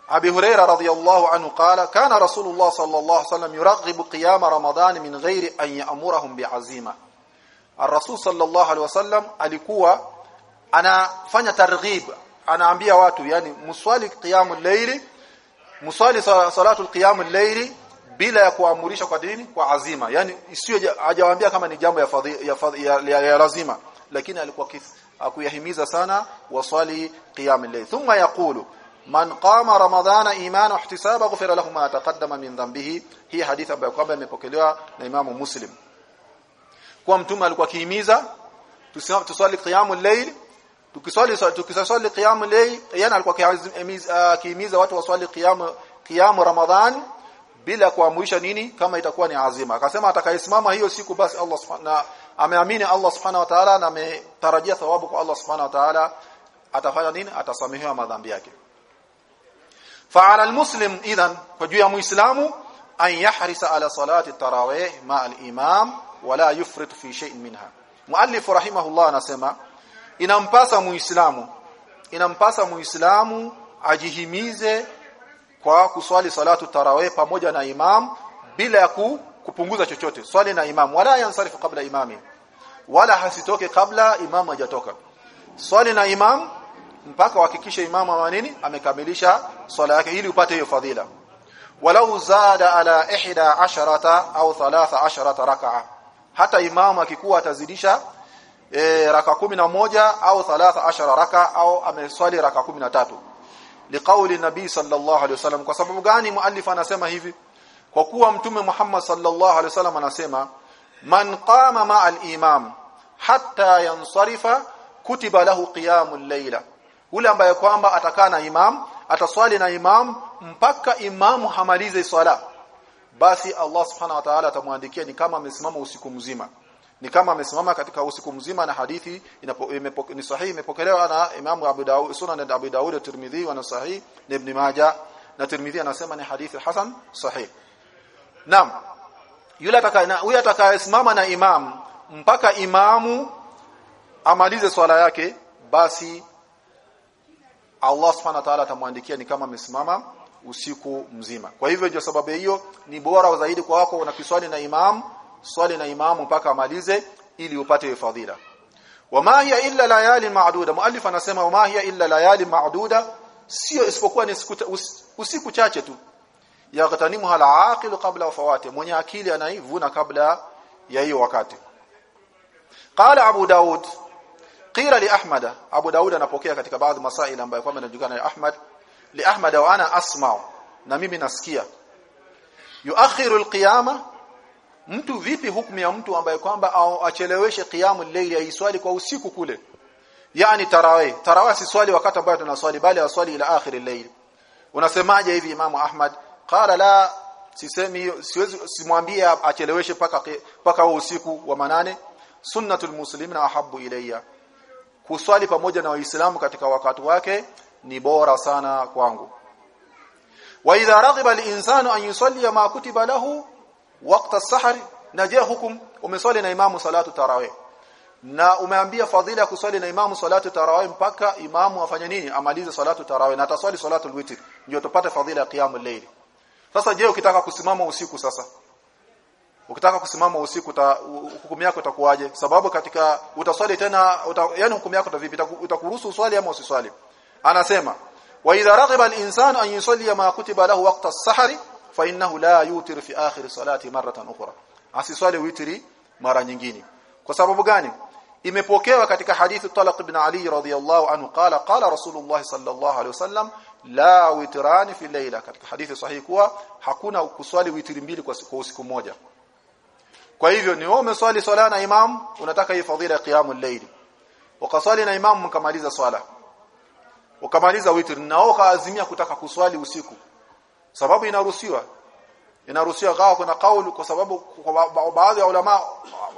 Abi Huraira radhiyallahu anhu qala kana Rasulullah sallallahu alaihi wasallam yuraghibu qiyam Ramadan min ghairi an ya'murahum bi'azima. Ar-Rasul sallallahu alaihi wasallam alikuwa anafanya targhib, anaambia watu yani muswali qiyamul layli, muswali salatul qiyamul layli bila ya kuamurisha kwa dini kwa azima. Yani isiyo hajawaambia kama ni jambo ya, ya, ya, lazima, lakini alikuwa akuyahimiza sana waswali qiyamul layl. Thumma yaqulu man qama ramadhana imana ihtisaba ghufira lahu ma taqaddama min dhanbihi. Hii hadithi ambayo kwamba imepokelewa na imamu muslim. Kwa mtume alikuwa kihimiza tuswali qiyamul layl tukiswali tukiswali qiyamul layl yana alikuwa kihimiza watu waswali qiyam qiyam ramadhan bila kuamrisha nini kama itakuwa ni azima. Akasema atakayesimama hiyo siku basi Allah subhanahu ameamini Allah subhanahu wa ta'ala na ametarajia thawabu kwa Allah subhanahu wa ta'ala atafanya nini? Atasamehewa madhambi yake فعلى المسلم اذا فجوا يا مسلم ان يحرص على صلاه التراويح مع الامام ولا يفرط في شيء منها مؤلف رحمه الله anasema inampasa muislamu inampasa muislamu ajihimize kwa kuswali salatu tarawih pamoja na imam bila ya kupunguza chochote swali na imam wala yansarifu kabla imami wala hasitoke kabla imam hajatoka swali na imam mpaka uhakikishe imamu wa nini amekamilisha swala yake ili upate hiyo fadhila. Walau zada ala ihda asharata au thalatha asharata hata imamu akikuwa atazidisha e, raka moja au thalatha ashara raka au ameswali raka 13 liqauli nabii sallallahu alaihi wasallam. Kwa sababu gani muallif anasema hivi? Kwa kuwa mtume Muhammad sallallahu alaihi wasallam anasema man qama ma'al imam hatta yansarifa kutiba lahu qiyamul layla ule ambaye kwamba atakaa na imam ataswali na imam mpaka imamu hamalize swala basi Allah subhanahu wa ta'ala atamwandikia ni kama amesimama usiku mzima. Ni kama amesimama katika usiku mzima na hadithi inapo, ni sahihi imepokelewa na Imamu Abu Daud Sunan Abu Daud Tirmidhi wa sahihi na Ibn Majah. Na Tirmidhi anasema ni hadithi hasan sahih Naam. Yule atakaye huyo atakayesimama na imam mpaka imamu amalize swala yake basi Allah subhanahu wa ta'ala atamwandikia ni kama amesimama usiku mzima. Kwa hivyo ndio sababu hiyo ni bora zaidi kwa wako na kiswali na imam, swali na imamu mpaka amalize ili upate fadhila. Wama hiya illa layali ma'duda. Muallif anasema wama hiya illa layali ma'duda sio isipokuwa ni siku usiku chache tu. Yaghtanimu hal aqil qabla wafawati. Mwenye akili anaivuna kabla ya hiyo wakati. Qala Abu Daud qila li Ahmad. Abu Daud anapokea katika baadhi masaili ambayo kwamba inajulikana ya Ahmad. Li Ahmad wa ana asma na mimi nasikia. Yuakhiru alqiyama. Mtu vipi hukumu ya mtu ambaye kwamba acheleweshe qiyamu al-layl aiswali kwa usiku kule? Yani tarawih. Tarawih si swali wakati ambao tunaswali bali aswali ila akhir al-layl unasemaje hivi Imam Ahmad? Qala la sisemi siwezi simwambie acheleweshe paka paka usiku wa manane. Sunnatul muslimina ahabbu ilayya kuswali pamoja na waislamu katika wakati wake ni bora sana kwangu. Wa idha raghiba al-insanu an yusalli ma kutiba lahu waqta as-sahr naje hukum umeswali na imamu salatu tarawih? Na umeambia fadhila ya kuswali na imamu salatu tarawih mpaka imamu afanye nini? Amalize salatu tarawih na ataswali salatu al-witr ndio tupate fadhila ya qiyamul layl. Sasa je ukitaka kusimama usiku sasa ukitaka kusimama usiku hukumu yako itakuwaje? Sababu katika utaswali tena uta, yani hukumu yako itavipi? Utakuruhusu uswali ama usiswali? Anasema wa idha raghiba al-insan an yusalli ma kutiba lahu waqta as-sahri fa innahu la yutir fi akhir salati maratan ukhra. Asiswali witri mara nyingine. Kwa sababu gani? Imepokewa katika hadithi Talaq ibn Ali radhiyallahu anhu qala qala Rasulullah sallallahu alaihi wasallam la witrani fi layla. Katika hadithi sahihi kuwa hakuna kuswali witri mbili kwa usiku siku moja kwa hivyo ni wewe umeswali swala na imam unataka hii fadhila ya qiyamul layl. Ukaswali na imam mkamaliza swala. Ukamaliza witr na ukaazimia kutaka kuswali usiku. Sababu inaruhusiwa. Inaruhusiwa gawa kuna kauli kwa sababu kwa baadhi ya ulama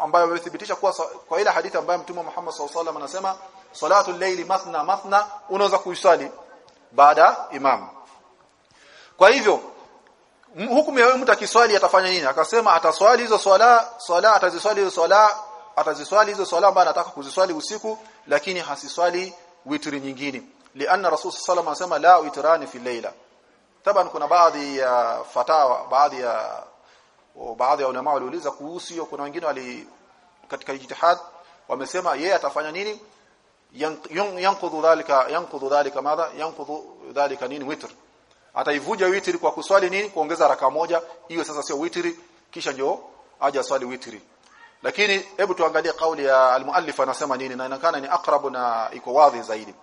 ambayo wamethibitisha kuwa kwa ile hadithi ambayo Mtume Muhammad SAW anasema salatu layli mathna mathna unaweza kuiswali baada imam. Kwa hivyo hukumu ya mtu akiswali atafanya nini? Akasema ataswali hizo swala swala ataziswali hizo swala ataziswali hizo swala ambazo anataka kuziswali usiku lakini hasiswali witri nyingine. Lianna rasul sallallahu alayhi wasallam la witrani fi layla. Taban kuna baadhi ya fatawa baadhi ya baadhi ya ulama waliuliza kuhusu hiyo. Kuna wengine wali katika ijtihad wamesema yeye atafanya nini? Yanqudhu dhalika yanqudhu dhalika madha yanqudhu dhalika nini? Witr ataivunja witri kwa kuswali nini? Kuongeza raka moja. Hiyo sasa sio witri kisha ndio aje swali witri lakini hebu tuangalie kauli ya almuallif anasema nini na inakana ni akrabu na iko wazi zaidi.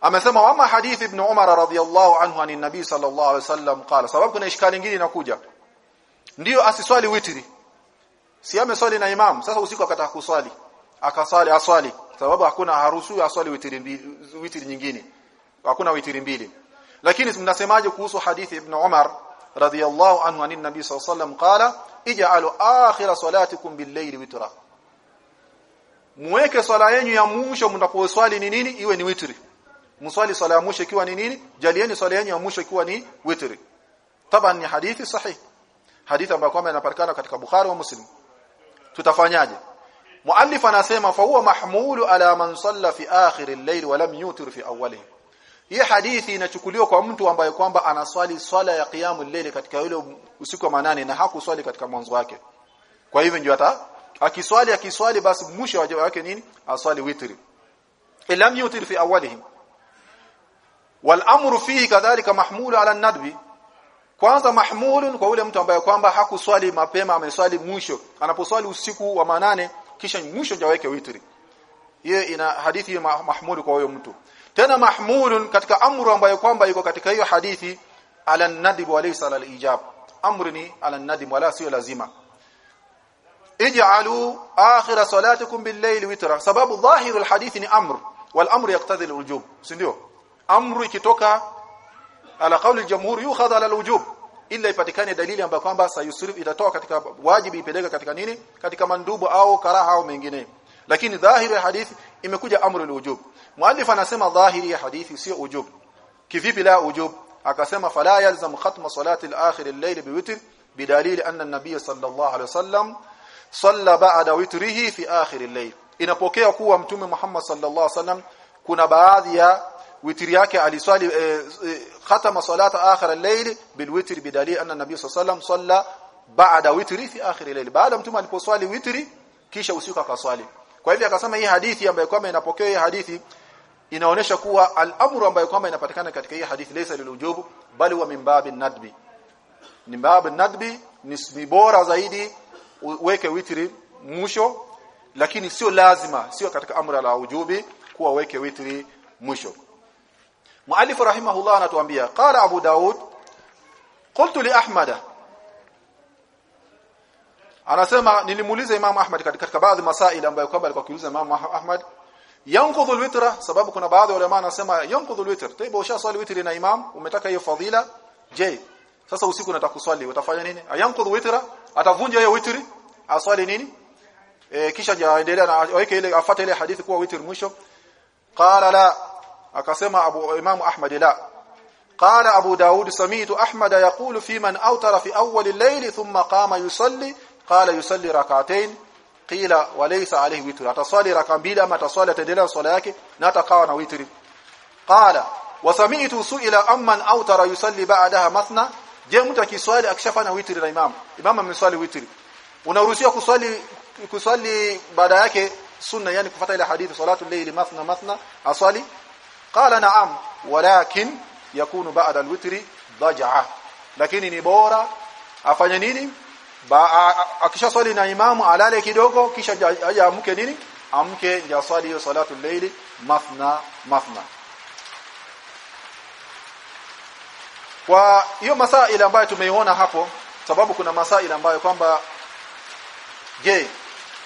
Amesema wama hadithi ibn Umar radhiyallahu anhu ani nabii sallallahu alaihi wasallam qala. Sababu kuna ishkali nyingine inakuja. Ndio asiswali witri si ameswali na imam. Sasa usiku akataka kuswali. Akaswali aswali. Sababu hakuna haruhusu aswali witri mbili witri nyingine. Hakuna witri mbili lakini mnasemaje kuhusu hadithi ibn Umar radhiyallahu anhu anin nabii sallallahu alayhi wasallam qala ij'alu akhira salatikum bil-layli witra. Muweke swala yenu ya mwisho mnaposwali ni nini? Iwe ni witri. Mswali swala ya mwisho ikiwa ni nini? Jalieni swala yenu ya mwisho ikiwa ni witri. Taban ni hadithi sahih. Hadithi ambayo kwamba inapatikana katika Bukhari wa Muslim. Tutafanyaje? Muallif anasema fa huwa mahmulu ala man salla fi akhir al-layl wa lam yutir fi awwalihi hii hadithi inachukuliwa kwa mtu ambaye kwamba anaswali swala ya qiyamul layl katika yule usiku wa manane na hakuswali katika mwanzo wake. Kwa hivyo ndio hata akiswali akiswali basi mwisho wa wake nini? Aswali witri. Ilam yutir fi awwalihi Wal amru fihi kadhalika mahmulu ala nadbi. Kwanza mahmulun kwa yule mtu ambaye kwamba hakuswali mapema ameswali mwisho. Anaposwali usiku wa manane kisha mwisho ndio witri. Hiyo ina hadithi mahmulu kwa huyo mtu tena mahmulun katika amru ambayo kwamba iko katika hiyo hadithi ala nadib wa laysa ala ijab. Amru ni ala nadib wala sio lazima. Ij'alu akhir salatikum bil-layl witra. Sababu dhahiru al-hadithi ni amr wal amru yaqtadi al-wujub si ndio? Amru ikitoka ala qawli al-jumhur yukhadha ala alwujub illa ipatikane dalili ambayo kwamba sayusrif itatoa katika wajibu ipeleka katika nini? Katika mandubu au karaha au mengine lakini dhahiri ya hadithi imekuja amru alwujub. Muallif anasema dhahiri ya hadithi sio ujub kivipi la ujub akasema fala yalzam khatma salati al-akhir al-layl biwitr bidalili anna an-nabiy sallallahu alayhi wasallam salla ba'da witrihi fi akhir al-layl. Inapokea kuwa mtume Muhammad sallallahu alayhi wasallam kuna baadhi ya witri yake aliswali e, e, khatama salata akhir al-layl bilwitr bidalili anna nabiy sallallahu alayhi wasallam salla ba'da witri fi akhir al-layl. Baada mtume aliposwali witri kisha usiku akaswali kwa hivyo akasema hii hadithi ambayo kwamba inapokea hii hadithi inaonesha kuwa al-amru ambayo kwamba inapatikana katika hii hadithi laysa lilujubu bali wa min babin nadbi. Ni babin nadbi ni bora zaidi uweke witri mwisho lakini sio lazima sio katika amri la ujubi kuwa weke witri mwisho. Muallif rahimahullah anatuambia qala abu daud qultu li anasema nilimuuliza imam ahmad katika, katika baadhi masaili ambayo kwamba alikuwa akiuliza imam ahmad yanqudhu alwitra sababu kuna baadhi ya ulama anasema yanqudhu alwitr tayeb ushaswali witri na imam umetaka hiyo fadhila je sasa usiku unataka kuswali utafanya nini yanqudhu witra atavunja hiyo witri aswali nini e, kisha jaendelea na aweke ile afuate ile hadithi kuwa witri mwisho qala la akasema abu imam ahmad la قال ابو داود سمعت احمد يقول في من اوتر في اول الليل ثم قام يصلي qala yusalli rak'atayn qila walaysa alayhi witr. Ataswali raka mbili ama ataswali ataendelea swala yake na atakawa na witri. Qala wasami'tu su'ila amman awtara yusalli ba'daha mathna. Je mtu akiswali akishafanya witri na imam imam ameswali witri. Unaruhusiwa kuswali kuswali baada yake sunna yani kufuata ile hadithi salatu layli mathna mathna aswali. Qala na'am walakin yakunu ba'da alwitri dhaj'a lakini ni bora afanye nini? Akisha swali na imamu alale kidogo kisha aje amke nini? Amke ndio swali hiyo salatu layli mathna mathna. Kwa hiyo masaila ambayo tumeiona hapo sababu kuna masaila ambayo kwamba je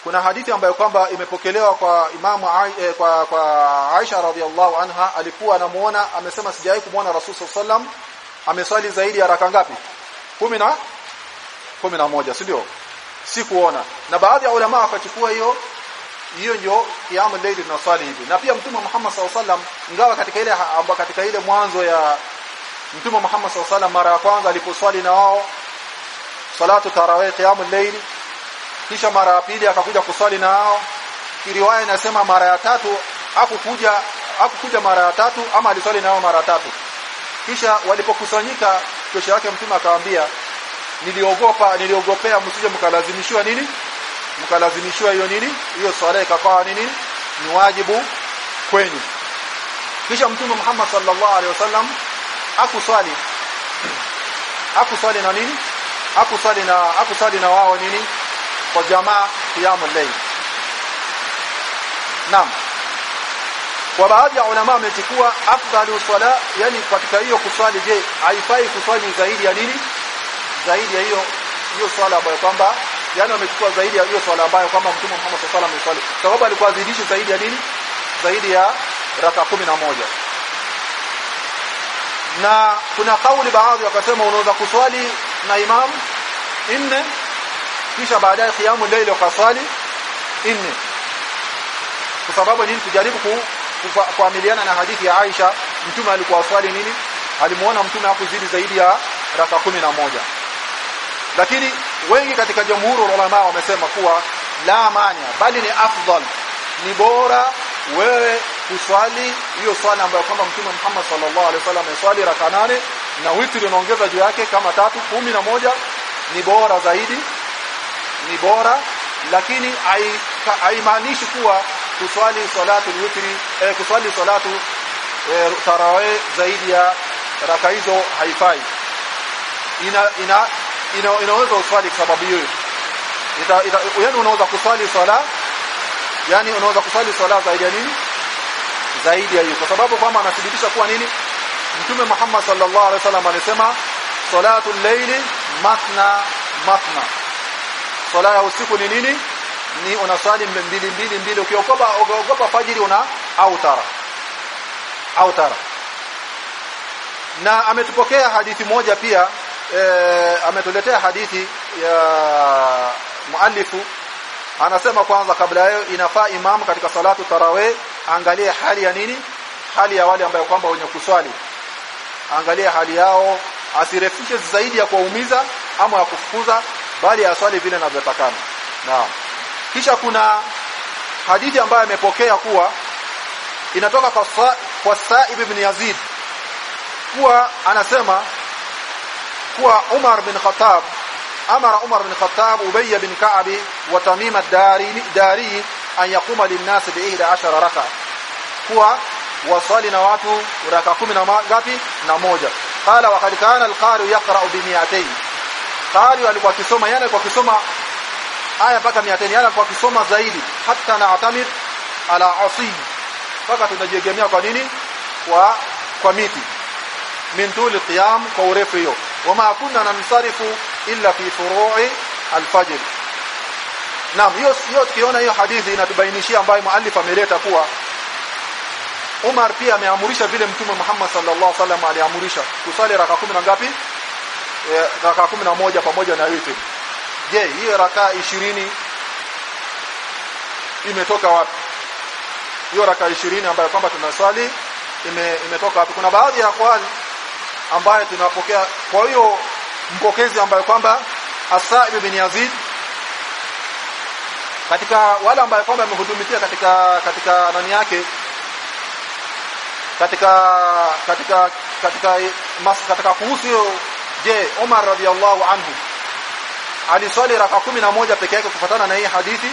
kuna hadithi ambayo kwamba imepokelewa kwa imamu eh, kwa kwa Aisha radhiallahu anha alikuwa anamuona amesema sijawahi kumuona Rasul sallam ameswali zaidi ya raka ngapi? 10 na 11 si ndio si kuona na baadhi ya ulama wakachukua hiyo hiyo ndio kiamu layli tunaswali hivi. Na pia mtume Muhammad SAW ingawa katika ile katika ile mwanzo ya mtume Muhammad SAW mara ya kwanza aliposwali na wao salatu tarawih kiamu layli kisha mara ya pili akakuja kuswali na wao riwaya inasema mara ya tatu hakukuja hakukuja mara ya tatu ama aliswali na wao mara tatu. Kisha walipokusanyika kesho yake mtume akawaambia niliogopa niliogopea msije mkalazimishiwa nini? Mkalazimishiwa hiyo nini? Hiyo swala ikakaa nini? Ni wajibu kwenu kisha mtume Muhammad sallallahu alaihi wasallam akuswali akuswali na nini? Akuswali na akuswali na wao nini? Kwa jamaa qiyamul layl. Naam. Kwa baadhi ya ulama wamechukua afdalu swala yani katika hiyo kuswali je haifai kuswali zaidi ya nini zaidi ya hiyo hiyo swala ambayo kwamba yani wamechukua zaidi ya hiyo swala ambayo kwamba mtume Muhammad sallallahu alaihi wasallam ameswali sababu alikuwa azidishi zaidi ya nini? Zaidi ya raka moja. Na kuna kauli baadhi wakasema unaweza kuswali na imam nne kisha baadaye qiyamul layl ukaswali nne. Kwa sababu nini tujaribu ku, kuamiliana na hadithi ya Aisha mtume alikuwa swali nini? Alimuona mtume hakuzidi zaidi ya raka moja lakini wengi katika jamhuri ulama wamesema kuwa la mania bali ni afdal. Ni bora wewe kuswali hiyo swala ambayo kama mtume Muhammad sallallahu alaihi wasallam ameswali raka nane na witri unaongeza juu yake kama tatu kumi na moja. Ni bora zaidi ni bora lakini haimaanishi kuwa kuswali salatu witri eh, kuswali salatu eh, tarawih zaidi ya raka hizo haifai. Ina, ina, ina inaweza uswali sababu hiyo. Yani unaweza kuswali swala yani unaweza kuswali swala zaidi ya nini? Zaidi ya hiyo. Kwa sababu kwamba anathibitisha kuwa nini? Mtume Muhammad sallallahu alaihi wasallam alisema salatu layli matna matna. Swala ya usiku ni nini? Ni unaswali mbili mbili mbili ukiogopa ukiokopa fajiri una autara. Autara. Na ametupokea hadithi moja pia e, ametuletea hadithi ya muallifu. Anasema kwanza kabla yao inafaa imam katika salatu tarawih angalie hali ya nini? Hali ya wale ambao kwamba wenye kuswali. Angalie hali yao asirefushe zaidi ya kuwaumiza ama ya kufukuza bali aswali vile inavyotakana. Naam. Kisha kuna hadithi ambayo amepokea kuwa inatoka kwa Sa'ib ibn Yazid. Kuwa anasema kuwa Umar bin Khattab amara Umar bin Khattab Ubay bin Ka'b wa Tamim ad-Dari dari an yaquma lin-nas bi 11 raka kuwa wasali na watu raka 10 na ngapi na moja qala wa qad kana al-qari yaqra'u bi 200 qari alikuwa akisoma yana alikuwa akisoma aya mpaka 200 yana alikuwa akisoma zaidi hata na atamid ala asi mpaka tunajiegemea kwa nini kwa kwa miti min tuli qiyam kwa urefu hiyo wama kunna nansarifu illa fi furu'i alfajr naam hiyo hiyo tukiona hiyo hadithi inatubainishia ambayo muallif ameleta kuwa Umar pia ameamurisha vile mtume Muhammad sallallahu alaihi wasallam aliamurisha. Kusali raka 10 na ngapi? E, raka 11 pamoja na witr je hiyo raka 20 imetoka wapi? Hiyo raka 20 ambayo kwamba tunaswali ime, imetoka wapi? Kuna baadhi ya akwali ambaye tunapokea. Kwa hiyo mpokezi ambaye kwamba Asaib bin Yazid katika wale ambaye kwamba amehudumikia katika katika nani yake katika katika katika mas, katika kuhusu hiyo je Umar radhiallahu anhu aliswali raka moja peke yake kufuatana na hii hadithi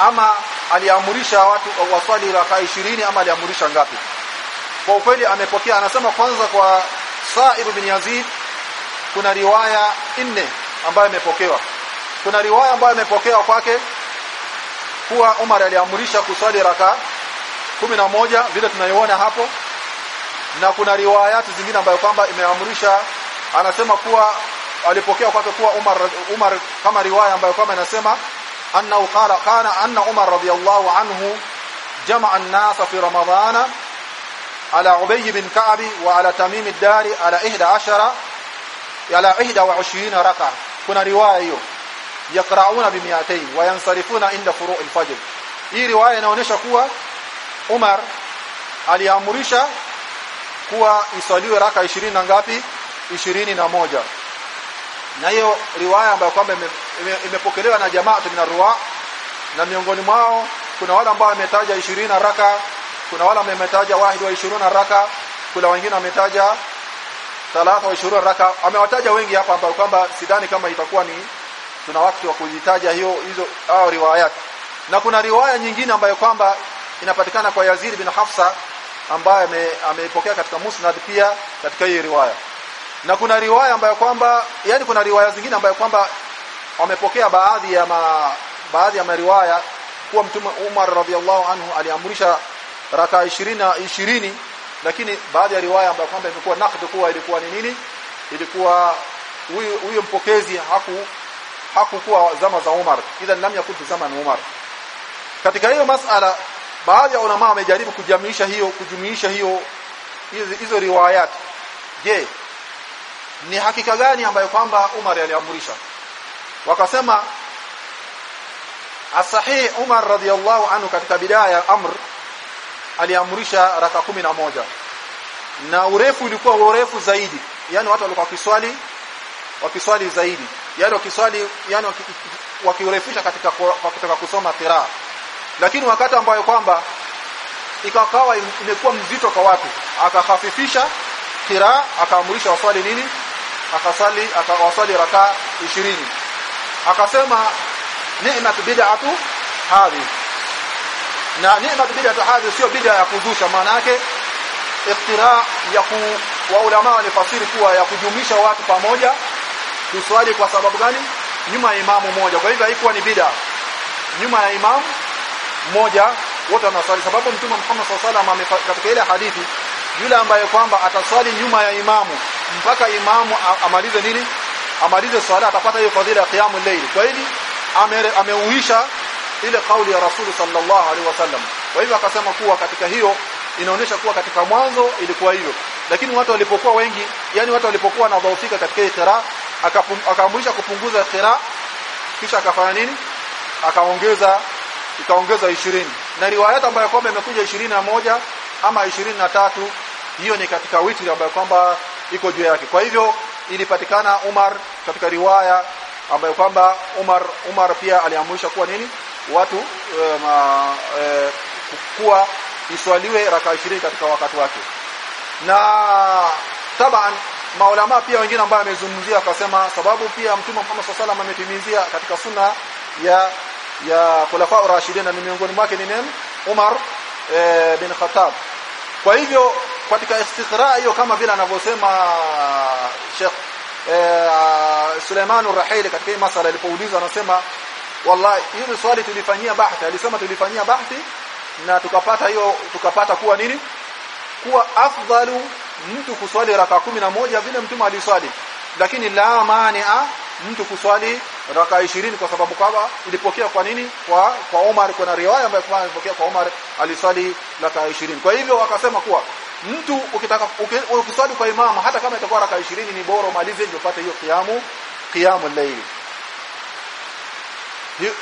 ama aliamurisha watu waswali raka 20 ama aliamurisha ngapi? Kwa ukweli amepokea anasema kwanza kwa Sa'ib bin Yazid kuna riwaya nne ambayo imepokewa. Kuna riwaya ambayo imepokewa kwake kuwa Umar aliamrisha kusali raka kumi moja vile tunaiona hapo. Na kuna riwayati zingine ambayo kwamba imeamrisha anasema kuwa alipokea kwake kuwa Umar Umar kama riwaya ambayo kwamba inasema anna qala kana anna Umar radiyallahu anhu jamaa an-nasa fi ramadhana ala عبي بن كعب وعلى تميم الداري على ala 11 على 21 ركعه kuna riwaya hiyo yaqra'una bi 200 وينصرفون عند inda furu' al-fajr hii riwaya inaonyesha kuwa Umar aliamrisha kuwa iswaliwe raka 20 na ngapi 21 na hiyo riwaya ambayo kwamba imepokelewa na jamaa min ruwa na miongoni mwao kuna wale ambao wametaja 20 raka kuna wale wametaja wahid wa 20 raka kuna wengine wametaja thalatha wa 20 raka. Amewataja wengi hapa ambao kwamba sidhani kama itakuwa ni tuna wakati wa kuzitaja hiyo hizo au riwayat. Na kuna riwaya nyingine ambayo kwamba inapatikana kwa Yazid bin Hafsa ambaye ameipokea katika Musnad pia katika hii riwaya. Na kuna riwaya ambayo kwamba yani kuna riwaya zingine ambayo kwamba wamepokea baadhi ya ma, baadhi ya mariwaya kuwa mtume Umar radhiallahu anhu aliamrisha raka 20 20 lakini baadhi ya riwaya ambayo kwamba imekuwa naqd kuwa ilikuwa ni nini? Ilikuwa huyo mpokezi haku hakukuwa zama za Umar. Idhan lam yakun zama Umar. Katika hiyo masala baadhi ya ulama wamejaribu kujumlisha hiyo kujumlisha hiyo hizo riwayat. Je ni hakika gani ambayo kwamba Umar aliamrisha? Wakasema asahi Umar radhiallahu anhu katika bidaya amr aliamrisha raka kumi na moja. Na urefu ulikuwa urefu zaidi. Yani watu walikuwa wakiswali wakiswali zaidi. Yani wakiswali yani wakiurefusha katika kutoka kusoma qiraa lakini wakati ambayo kwamba ikakawa imekuwa mzito kwa watu akahafifisha qiraa akaamrisha waswali nini? Akasali akawasali raka 20 akasema ni'mat bid'atu hadhi na ni'mat bid'atu hadhi sio bid'a ya kuzusha maana yake iftira ya ku wa ulama walifasiri kuwa ya kujumlisha watu pamoja kuswali kwa sababu gani? Nyuma ya imamu moja kwa hivyo haikuwa ni bid'a nyuma ya imamu mmoja wote wanaswali sababu mtume Muhammad sallallahu alaihi wasallam katika ile hadithi yule ambaye kwamba ataswali nyuma ya imamu mpaka imamu amalize nini? Amalize swala atapata hiyo fadhila ya qiyamul layl. Kwa hivyo ameuisha ile kauli ya Rasulu sallallahu alaihi wasallam. Kwa hivyo akasema kuwa katika hiyo inaonyesha kuwa katika mwanzo ilikuwa hivyo. Lakini watu walipokuwa wengi yani watu walipokuwa nadhaufika katika hii qira akaamrisha kupunguza qira kisha akafanya nini? Akaongeza ikaongeza 20 na riwayat ambayo kwamba imekuja 21 ama 23 hiyo ni katika witri ambayo kwamba iko juu yake. Kwa hivyo ilipatikana Umar katika riwaya ambayo kwamba Umar Umar pia aliamrisha kuwa nini watu e, ma, e, kuwa iswaliwe raka 20 katika wakati wake. Na taban maulama pia wengine ambao amezungumzia akasema sababu pia mtume Muhammad SAW ametimizia katika sunna ya ya khulafa rashidin na miongoni mwake ni nani? Umar e, bin Khattab. Kwa hivyo katika istiqra hiyo kama vile anavyosema Sheikh e, Suleiman Rahili katika masala alipouliza anasema wallahi hili swali tulifanyia bahthi alisema tulifanyia bahthi na tukapata hiyo tukapata kuwa nini? Kuwa afdalu mtu kuswali raka moja vile mtume aliswali. Lakini la maana mtu kuswali raka 20 kwa sababu kwamba ilipokea kwa nini? Kwa kwa Umar kuna riwaya ambayo kwa ilipokea kwa Umar aliswali raka 20 kwa hivyo wakasema kuwa mtu ukitaka ukiswali kwa imamu hata kama itakuwa raka 20 ni bora umalize ndio upate hiyo kiamu kiamu layl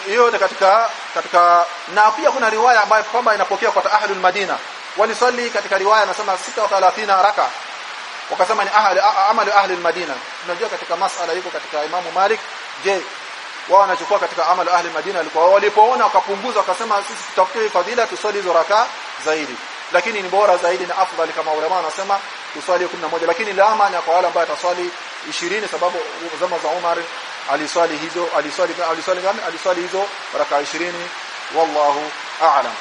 hiyo ni katika katika na pia kuna riwaya ambayo kwamba inapokea kwa ahlul madina. Walisali katika riwaya anasema 36 raka. Wakasema ni ahli amali ahli madina. Tunajua katika masala yuko katika imamu malik. Je wao wanachukua katika amali ahli madina? Walikuwa walipoona wakapunguza wakasema sisi tutafute fadhila tusali hizo raka zaidi. Lakini ni bora zaidi na afdhali kama ulama wanasema tusali 11 lakini laama ni kwa wale ambao ataswali 20 sababu zama za Umar aliswali hizo aliswali aliswali gani aliswali hizo raka 20 wallahu a'lam.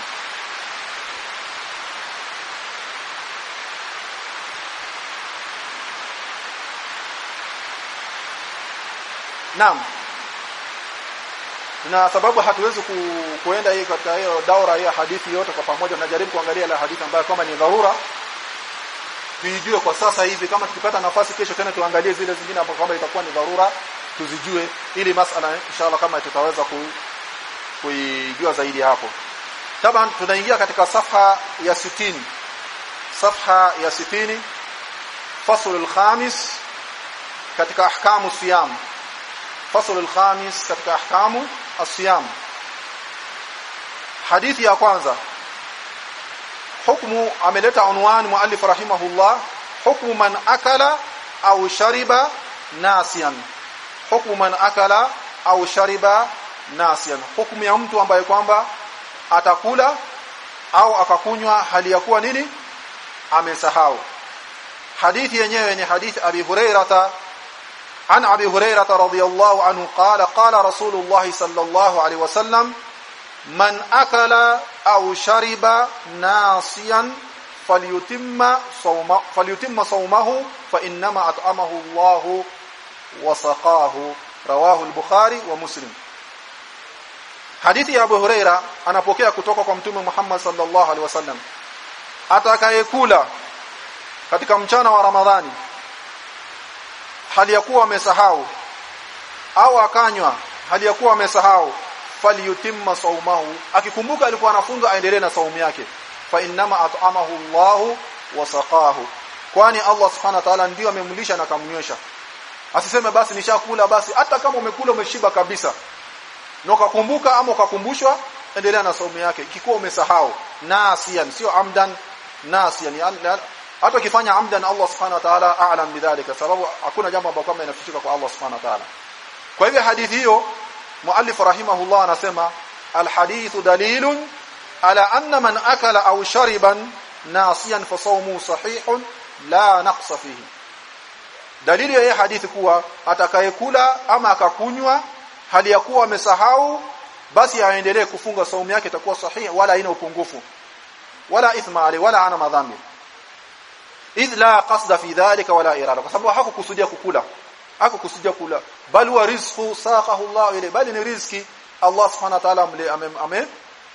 Naam. Na sababu hatuwezi ku, kuenda hii katika hiyo daura ya hadithi yote kwa pamoja tunajaribu kuangalia la hadithi ambayo kama ni dharura. Tuijue kwa sasa hivi kama tukipata nafasi kesho tena tuangalie zile zingine ambapo kama itakuwa ni dharura tuzijue ili masala inshallah kama tutaweza ku, kuijua zaidi hapo. Taban tunaingia katika safha ya 60 safha ya 60 fasl al-khamis katika ahkamu siyam. Fasl al-khamis katika ahkamu as-siyam. Hadithi ya kwanza. Hukumu ameleta unwani muallif rahimahullah. Hukumu man akala au shariba nasiyan hukumu man akala au shariba nasiyan hukumu ya mtu ambaye kwamba atakula au akakunywa hali ya kuwa nini amesahau hadithi yenyewe ni hadithi abi hurairata عن ابي هريره رضي الله عنه قال قال رسول الله صلى الله عليه وسلم من اكل او شرب ناسيا فليتم صومه فليتم صومه فانما اطعمه الله wasaqahu rawahu البخاري ومسلم wa Muslim. Hadithi ya Abu Huraira anapokea kutoka kwa Mtume Muhammad sallallahu alaihi wasallam. Atakayekula katika mchana wa Ramadhani hali ya kuwa amesahau au akanywa hali ya kuwa amesahau falyutimma saumahu. Akikumbuka alikuwa anafunga aendelee na saumu yake. Fa innama at'amahu Allahu wa saqahu kwani Allah subhanahu wa ta'ala ndiyo amemlisha na kamnyosha asiseme basi nishakula basi hata kama umekula umeshiba kabisa. Na ukakumbuka ama ukakumbushwa endelea na saumu yake. Ikikuwa umesahau nasiyan sio amdan nasiyan. Hata ukifanya amdan Allah subhanahu wa ta'ala a'lam bidhalika. Sababu hakuna jambo ambalo kama inafichika kwa Allah subhanahu wa ta'ala. Kwa hivyo hadithi hiyo muallif rahimahullah anasema alhadithu dalilun ala anna man akala aw shariban nasiyan fa sawmu sahihun la naqsa fihi dalili ya hii hadithi kuwa atakayekula ama akakunywa hali ya kuwa amesahau basi aendelee kufunga saumu yake itakuwa sahihi wala haina upungufu. Wala ithma ali wala ana madhambi. Idh la qasda fi dhalika wala irada. Kwa sababu hakukusudia kukula. Hakukusudia kula. Bal huwa rizqu saqahu Allah ile bali ni riziki. Allah subhanahu wa ta'ala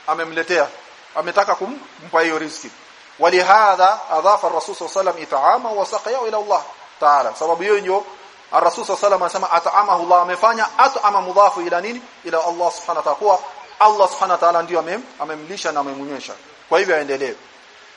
amemletea. Ametaka kumpa hiyo riziki. Walihadha adhafa ar-rasul sallallahu alayhi wasallam it'ama wa saqaya ila Allah ta'ala sababu hiyo ndio ar-rasul sallallahu anasema at'amahu Allah amefanya at'ama mudhafu ila nini? Ila Allah subhanahu wa ta'ala Allah subhanahu wa ta'ala ndio amemlisha na amemnywesha kwa hivyo aendelee.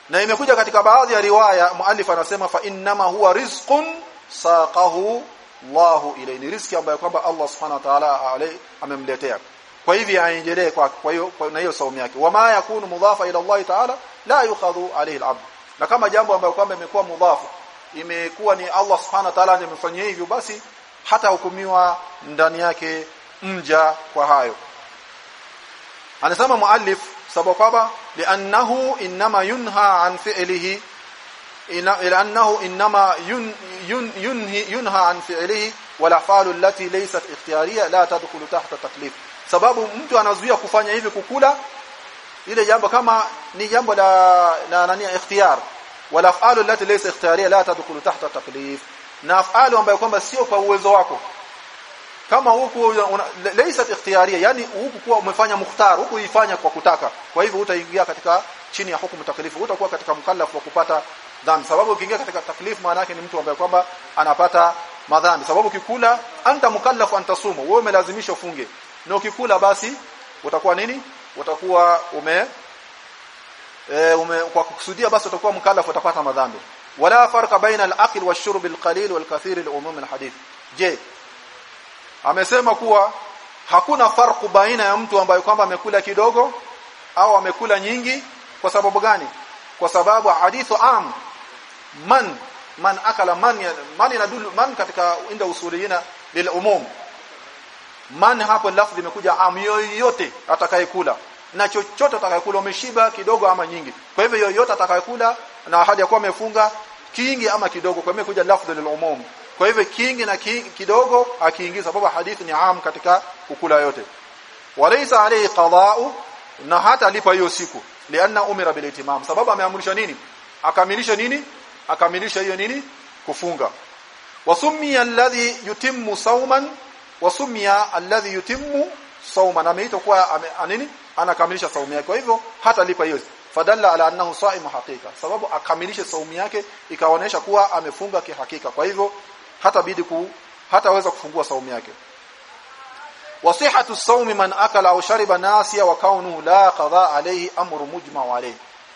Na imekuja katika baadhi ya riwaya muallif anasema fa innama huwa rizqun saqahu Allahu ilayni riziki ambayo kwamba Allah subhanahu wa ta'ala amemletea. Kwa hivyo aendelee kwa kwa hiyo na hiyo saumu yake. Wama yakunu mudhafa ila Allah ta'ala la yukhadhu alayhi al-abd. Na kama jambo ambayo kwamba imekuwa mudhafu imekuwa ni Allah subhanahu wa ta'ala amemfanyia hivyo basi hata hukumiwa ndani yake mja kwa hayo anasema muallif sababu kwamba li'annahu inma yunha an fi'lihi لأنه انما ينهي ينهى عن فعله والافعال التي ليست اختياريه لا تدخل تحت تكليف sababu mtu anazuia kufanya hivi kukula ile jambo kama ni jambo la la nani ikhtiyar wala afalu allati laysa ikhtiyariya la tadkhulu tahta taklif. Na afalu ambayo kwamba sio kwa uwezo wako. Kama huku laysa ikhtiyariya yani huku kuwa umefanya mukhtar huku ifanya kwa kutaka. Kwa hivyo utaingia katika chini ya hukumu taklifu utakuwa katika mukallaf wa kupata dhambi. Sababu ukiingia katika taklifu maana yake ni mtu ambaye kwamba anapata madhambi. Sababu ukikula anta mukallafu antasumu wewe umelazimishwa ufunge. Na ukikula basi utakuwa nini? Utakuwa ume e, ume kwa kukusudia basi utakuwa mkalafu utapata madhambi. Wala farqa baina al-aql wash-shurb al-qalil wal-kathir al-umum al-hadith. Je amesema kuwa hakuna farqu baina ya mtu ambaye kwamba amekula kidogo au amekula nyingi? Kwa sababu gani? Kwa sababu hadithu am man man akala man ya, man inadulu man katika inda usuliyina lil umum man hapo lafzi imekuja am yoyote atakayekula na chochote atakayokula umeshiba kidogo ama nyingi. Kwa hivyo yoyote atakayokula na ahadi ya kuwa amefunga kingi ama kidogo. Kwa hivyo kuja lafzi lil umum. Kwa hivyo kingi na kingi, kidogo akiingiza sababu hadithi ni am katika kukula yote. Walaysa alayhi qada'u na hata alipa hiyo siku. Lianna umira bil itimam. Sababu ameamrishwa nini? Akamilisha nini? Akamilisha hiyo nini? Kufunga. Wasummiya alladhi yutimmu sawman wasummiya alladhi yutimmu sawman. Ameitwa kwa ame, anini anakamilisha saumu yake. Kwa hivyo hata lipa hiyo. Fadalla ala annahu saimu hakika sababu akamilishe saumu yake ikaonesha kuwa amefunga kihakika. Kwa hivyo hata bidi ku hataweza kufungua saumu yake. Wasihatu saumi man akala au shariba nasiya wa kaunuhu la qada alayhi amru mujma alayhi.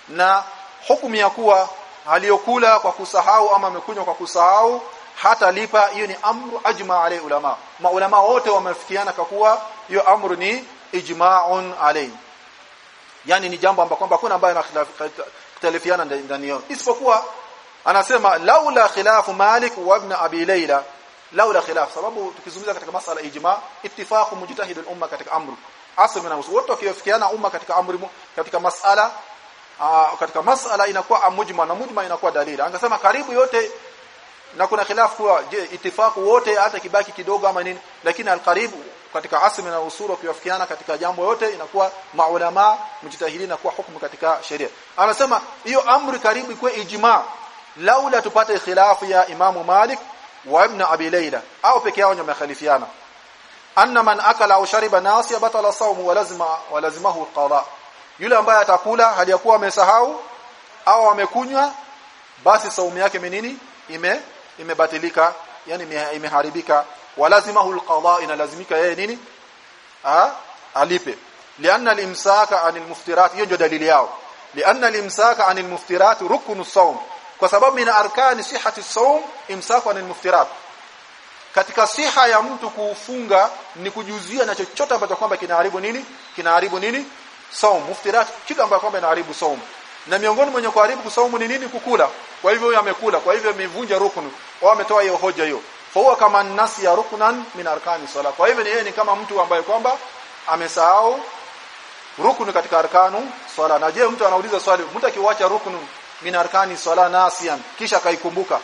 Na hukumu ya kuwa aliyokula kwa kusahau ama amekunywa kwa kusahau hata lipa hiyo ni amru ajma alayhi ulama. Maulama wote wamefikiana kwa kuwa hiyo amru ni ijma'un alayhi yani ni jambo ambalo kwamba kuna ambaye anakhtalifiana ndani yao isipokuwa anasema laula khilafu malik wa ibn abi layla laula khilaf. Sababu tukizungumza katika masala ijma ittifaqu mujtahid al-umma katika amru asl na wote wakifikiana umma katika amri katika masala aa, katika masala inakuwa mujma na mujma inakuwa dalili angasema karibu yote na kuna khilaf kuwa je ittifaqu wote hata kibaki kidogo ama nini lakini al-qaribu katika asmi na usul wakiwafikiana katika jambo yote inakuwa maulama mjitahidi na kuwa hukumu katika sheria. Anasema hiyo amri karibu kwa ijma laula tupate khilafu ya imamu malik wa ibn abi layla au peke yao wamekhalifiana anna man akala au shariba nasiya batala sawmu wa lazima wa lazimahu qada. Yule ambaye atakula hali ya kuwa amesahau au amekunywa basi saumu yake menini ime imebatilika yani imeharibika wa lazimahu alqada inalazimika yeye nini? Ah alipe. Lianna limsaka anil muftirat hiyo ndio dalili yao. Lianna limsaka anil muftirat rukunu sawm kwa sababu min arkani sihhati sawm imsaku anil muftirat. Katika siha ya mtu kufunga ni kujuzia na chochote ambacho kwamba kinaharibu nini? Kinaharibu nini? Saum muftirat kitu ambacho kwamba inaharibu saum na miongoni mwenye kuharibu saumu ni nini? Kukula. Kwa hivyo huyo amekula. Kwa hivyo amevunja rukunu au ametoa hiyo hoja hiyo huwa kama nasi ya ruknan min arkani sala kwa hivyo yeye ni kama mtu ambaye kwamba amesahau rukunu katika arkanu swala na je mtu anauliza swali mtu akiwacha rukunu min arkani swala nasian kisha kaikumbuka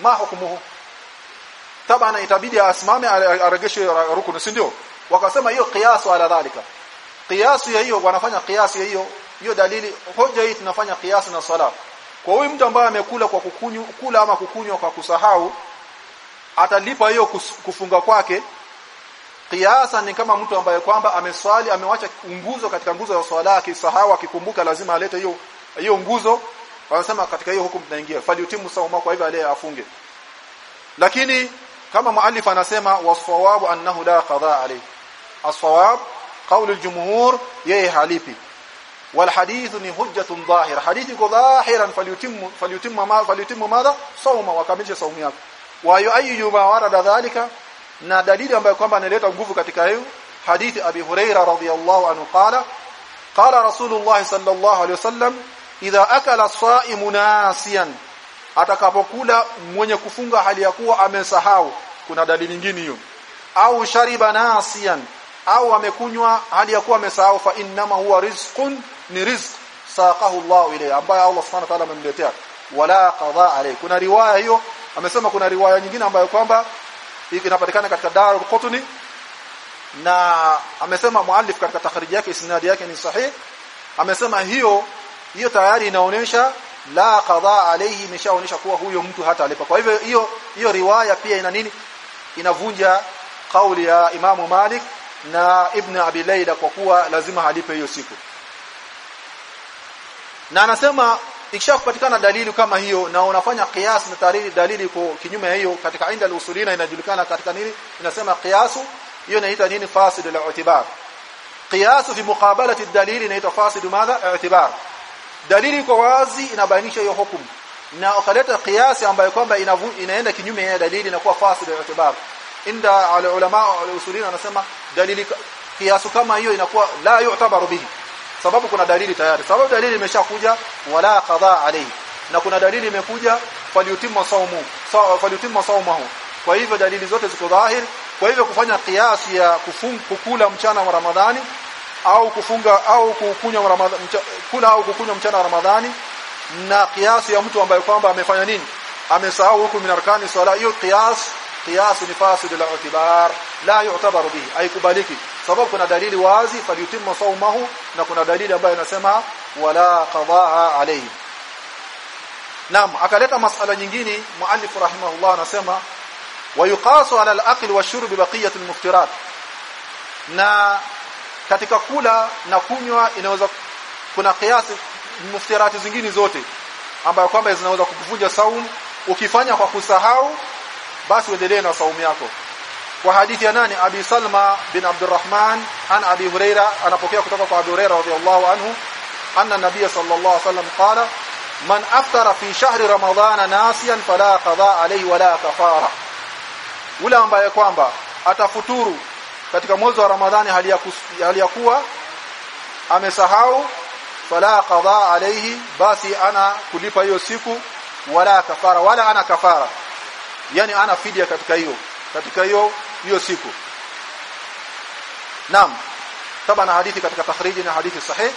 ma hukumuhu tabana itabidi asimame aregeshe rukunu si ndio? Wakasema hiyo qiyasu ala dhalika. Qiyasu ya hiyo wanafanya qiyasu ya hiyo hiyo dalili hoja hii tunafanya qiyasu na sala kwa huyu mtu ambaye amekula kwa kukunywa kula ama kukunywa kwa kusahau atalipa hiyo kufunga kwake Kiasa ni kama mtu ambaye kwamba ameswali amewacha nguzo katika nguzo ya swala akisahau akikumbuka lazima alete hiyo hiyo nguzo. Wanasema katika hiyo hukumu tunaingia faliutimu sauma kwa hivyo aliye afunge. Lakini kama muallif anasema wasawabu annahu la qada alayhi. Aswab qawl aljumhur yeye halipi. Wal hadith ni hujjatun dhahir hadithi ko dhahiran faliutimu faliutimu ma faliutimu madha? Sauma wakamilisha saumu yake wa ayu ma warada dhalika na dalili ambayo kwamba analeta nguvu katika hiyo hadithi abi huraira radhiyallahu anhu qala qala rasulullah sallallahu alayhi wasallam idha akala as-sa'imu nasiyan atakapokula mwenye kufunga hali ya kuwa amesahau. Kuna dalili nyingine hiyo. Au shariba nasiyan au amekunywa hali ya kuwa amesahau fa innama huwa rizqun ni rizq. Saqahu Allah ilayhi ambaye Allah subhanahu wa ta'ala amemletea. Wala qadha alayhi. Kuna riwaya hiyo amesema kuna riwaya nyingine ambayo kwamba inapatikana katika Darul Qutni na amesema muallif katika takhrij yake isnadi yake ni sahih. Amesema hiyo hiyo tayari inaonyesha la qadha alayhi imeshaonyesha kuwa huyo mtu hata alipa kwa hivyo hiyo hiyo riwaya pia ina nini? Inavunja kauli ya Imamu Malik na Ibn Abi Layla kwa kuwa lazima halipe hiyo siku. Na anasema ikishakupatikana dalili kama hiyo na unafanya qiyas na tarili dalili kwa kinyume hiyo katika inda al-usulina inajulikana katika nini? Inasema qiyasu hiyo inaitwa nini? Fasid al-i'tibar. Qiyasu fi muqabalati ad-dalil inaitwa fasid madha? I'tibar. Dalili kwa wazi inabainisha hiyo hukumu. Na ukaleta qiyasi ambayo kwamba inaenda kinyume ya dalili inakuwa fasid al-i'tibar. Inda al-ulama al-usulina wanasema dalili qiyasu kama hiyo inakuwa la yu'tabaru bihi sababu kuna dalili tayari. Sababu dalili imeshakuja wala qadha alayhi. Na kuna dalili imekuja falyutimma saumu falyutimma saumahu kwa hivyo dalili zote ziko dhahiri kwa hivyo kufanya kiasi ya kufunga kukula mchana wa Ramadhani au kufunga au kukunywa Ramadhani kula au kukunywa mchana wa Ramadhani na kiasi ya mtu ambaye kwamba amefanya nini? Amesahau huku minarkani swala. Hiyo qiyas qiyas ni fasid la utibar la yu'tabaru bihi haikubaliki sababu kuna dalili wazi falyutimma sawmahu na kuna dalili ambayo inasema wala qadaa alayhi Naam akaleta masala nyingine muallif rahimahullah anasema wayuqasu ala al-aql wa shurb baqiyat al-muftirat na katika kula na kunywa inaweza kuna kiasi muftirati zingine zote ambayo kwamba zinaweza kukuvunja saumu ukifanya kwa kusahau basi uendelee na saumu yako. Kwa hadithi ya nani? Abi Salma bin Abdurrahman an Abi Huraira anapokea kutoka kwa Abi Huraira radhiyallahu anhu anna nabiy sallallahu alaihi wasallam qala man aftara fi shahri ramadhana nasiyan fala qada alayhi wala kafara. Ule ambaye kwamba atafuturu katika mwezi wa Ramadhani hali ya kuwa amesahau fala qada alayhi basi ana kulipa hiyo siku wala kafara wala ana kafara yani ana fidia katika hiyo katika hiyo hiyo siku. Naam. Tabana hadithi katika takhriji na hadithi sahih.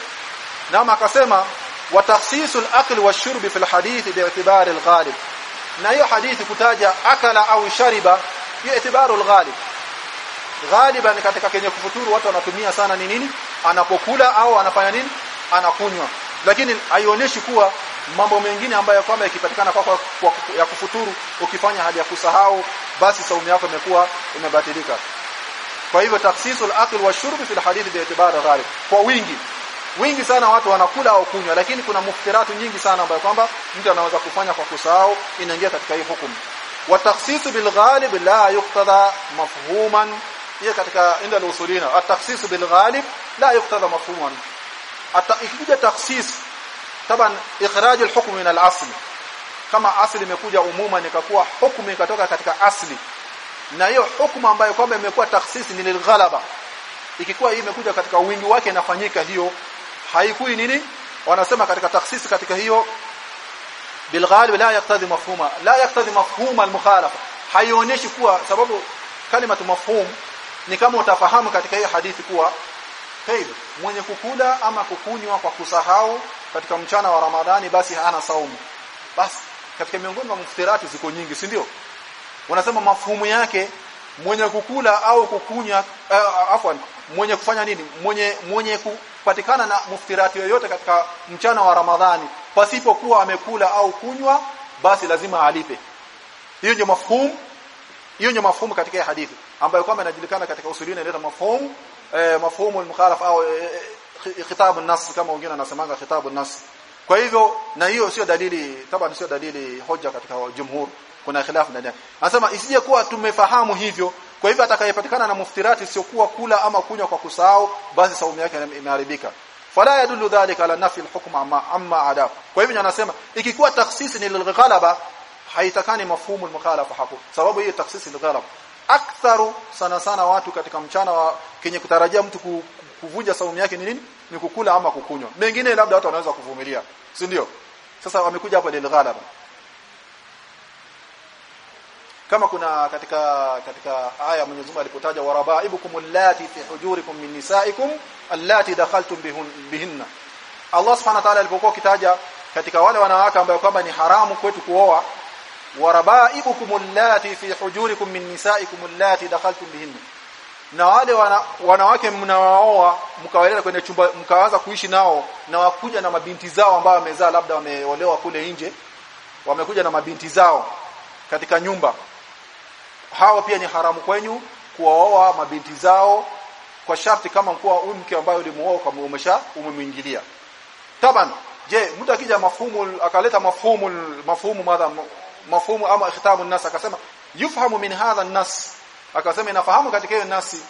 Naam akasema wa takhsisul akli washurbi fil fi alhadith bi'tibari alghalib. Na hiyo hadithi kutaja akala au shariba bi'tibari alghalib. Ghaliban katika kenye kufuturu watu wanatumia sana ni nini? Anapokula au anafanya nini? Anakunywa lakini haionyeshi kuwa mambo mengine ambayo kwamba yakipatikana kwa, kwa, kwa ya kufuturu ukifanya hali ya kusahau basi saumu yako imekuwa imebatilika. Kwa hivyo taksisul aql wa shurb hadith bi bi'tibar ghalib. Kwa wingi. Wingi sana watu wanakula au kunywa lakini kuna muftiratu nyingi sana ambayo kwamba mtu anaweza kufanya kwa kusahau inaingia katika hii hukumu. Wa taksisu bil ghalib la yuqtada mafhuman. Hiyo katika inda al-usulina. At-taksisu bil ghalib la yuqtada mafhuman ikija takhsis taban ikhraj al-hukm min al-asl kama asli imekuja umuma nikakuwa hukumu ikatoka katika asli. Na hiyo hukumu ambayo kwamba imekuwa takhsis ni lilghalaba. Ikikuwa hii imekuja katika wingi wake inafanyika hiyo. Haikui nini? Wanasema katika takhsis katika hiyo bilghalib la yaqtadi mafhuma. La yaqtadi mafhuma al-mukhalafa haionyeshi kuwa sababu kalimatu mafhum ni kama utafahamu katika hiyo hadithi kuwa hey, mwenye kukula ama kukunywa kwa kusahau katika mchana wa Ramadhani basi hana saumu. Basi katika miongoni mwa muftirati ziko nyingi si ndio? Wanasema mafumu yake mwenye kukula au kukunywa uh, afwan mwenye kufanya nini? Mwenye mwenye kupatikana na muftirati yoyote katika mchana wa Ramadhani pasipokuwa amekula au kunywa basi lazima alipe. Hiyo ndio mafhumu hiyo ndio mafhumu katika hadithi ambayo kwamba inajulikana katika usuli inaleta mafhumu eh, mafhumu al-mukhalaf au eh, khitabu an-nas kama wengine wanasemanga khitabu an-nas. Kwa hivyo na hiyo sio dalili taban sio dalili hoja katika jumhur. Kuna khilaf ndani anasema isije kuwa tumefahamu hivyo. Kwa hivyo atakayepatikana na muftirati sio kuwa kula ama kunywa kwa kusahau basi saumu yake imeharibika. Fala yadullu dhalika ala nafi al-hukm amma amma ada. Kwa hivyo anasema ikikuwa taksisi ni lilghalaba haitakani mafhumu al-mukhalafa hapo. Sababu hiyo takhsisi lilghalaba aktharu sana sana watu katika mchana wa kenye kutarajia mtu kuvunja saumu yake ni nini? Ni kukula ama kukunywa. Mengine labda watu wanaweza kuvumilia si ndio? Sasa wamekuja hapa lilghalaba kama kuna katika katika aya Mwenyezi Mungu alipotaja warabaibukum allati fi hujurikum min nisaikum allati dakhaltum bihinna. Allah subhanahu wa ta'ala alipokuwa kitaja katika wale wanawake ambao kwamba ni haramu kwetu kuoa warabaibukum allati fi hujurikum min nisaikum allati dakhaltum bihin na wale wana, wanawake mnawaoa mkawaleta kwenye chumba mkaanza kuishi nao na wakuja na mabinti zao ambao wamezaa labda wameolewa kule nje wamekuja na mabinti zao katika nyumba. Hao pia ni haramu kwenyu kuwaoa mabinti zao kwa sharti kama mkuu huyu mke ambaye ulimuoa kama umesha umemwingilia. Taban je mtu akija mafhumu akaleta mafhumu mafhumu madha mafhumu ama ikhtamu nas akasema yufhamu min hadha nas akasema inafahamu katika hiyo nasi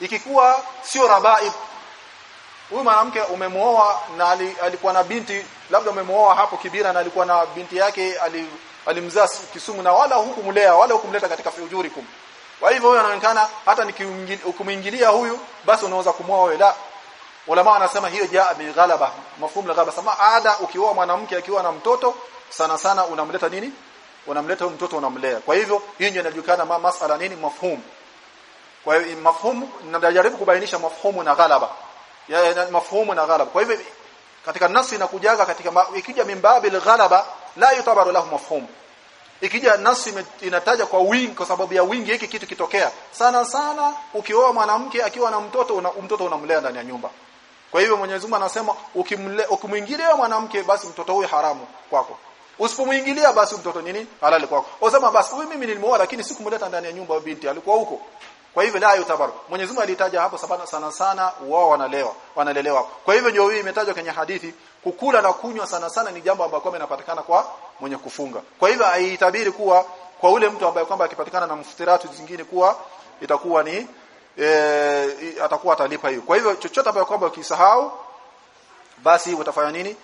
ikikuwa sio rabaib. Huyu mwanamke umemuoa na alikuwa na binti labda umemuoa hapo kibira na alikuwa na binti yake alimzaa Kisumu na wala hukumlea wala hukumleta katika fujurikum. Kwa hivyo huyo anaonekana hata nikimuingilia huyu basi unaweza kumwoa wewe. La. Ulama anasema hiyo jaa bi ghalaba mafhumu la ghalaba. Sama ada ukioa mwanamke akiwa na mtoto sana sana unamleta nini unamleta huyo mtoto unamlea. Kwa hivyo hiyo ndio inajulikana ma masala nini mafhumu. Kwa hiyo mafhumu najaribu kubainisha mafhumu na ghalaba. Ya mafhumu na ghalaba. Kwa hivyo katika nasi inakujaga katika ikija mimbabi ghalaba la yutabaru lahu mafhum ikija nasi inataja kwa wingi kwa sababu ya wingi hiki kitu kitokea. Sana sana ukioa mwanamke akiwa na mtoto una, mtoto unamlea ndani ya nyumba. Kwa hivyo Mwenyezi Mungu anasema ukimwingilia mwanamke basi mtoto huyu haramu kwako usipomwingilia basi mtoto nini? Halali kwako. Usema basi huyu mimi nilimuoa lakini sikumleta ndani ya nyumba binti alikuwa huko. Kwa hivyo la yutabar Mwenyezi Mungu alitaja hapo sabana sana sana wao wanalewa wanalelewa. Kwa hivyo ndio hii imetajwa kwenye hadithi kukula na kunywa sana sana ni jambo ambalo linapatikana inapatikana kwa mwenye kufunga. Kwa hivyo haitabiri kuwa kwa ule mtu ambaye kwamba akipatikana na mftiratu zingine kuwa itakuwa ni e, atakuwa atalipa hiyo. Kwa hivyo chochote ambacho kwamba ukisahau basi utafanya nini?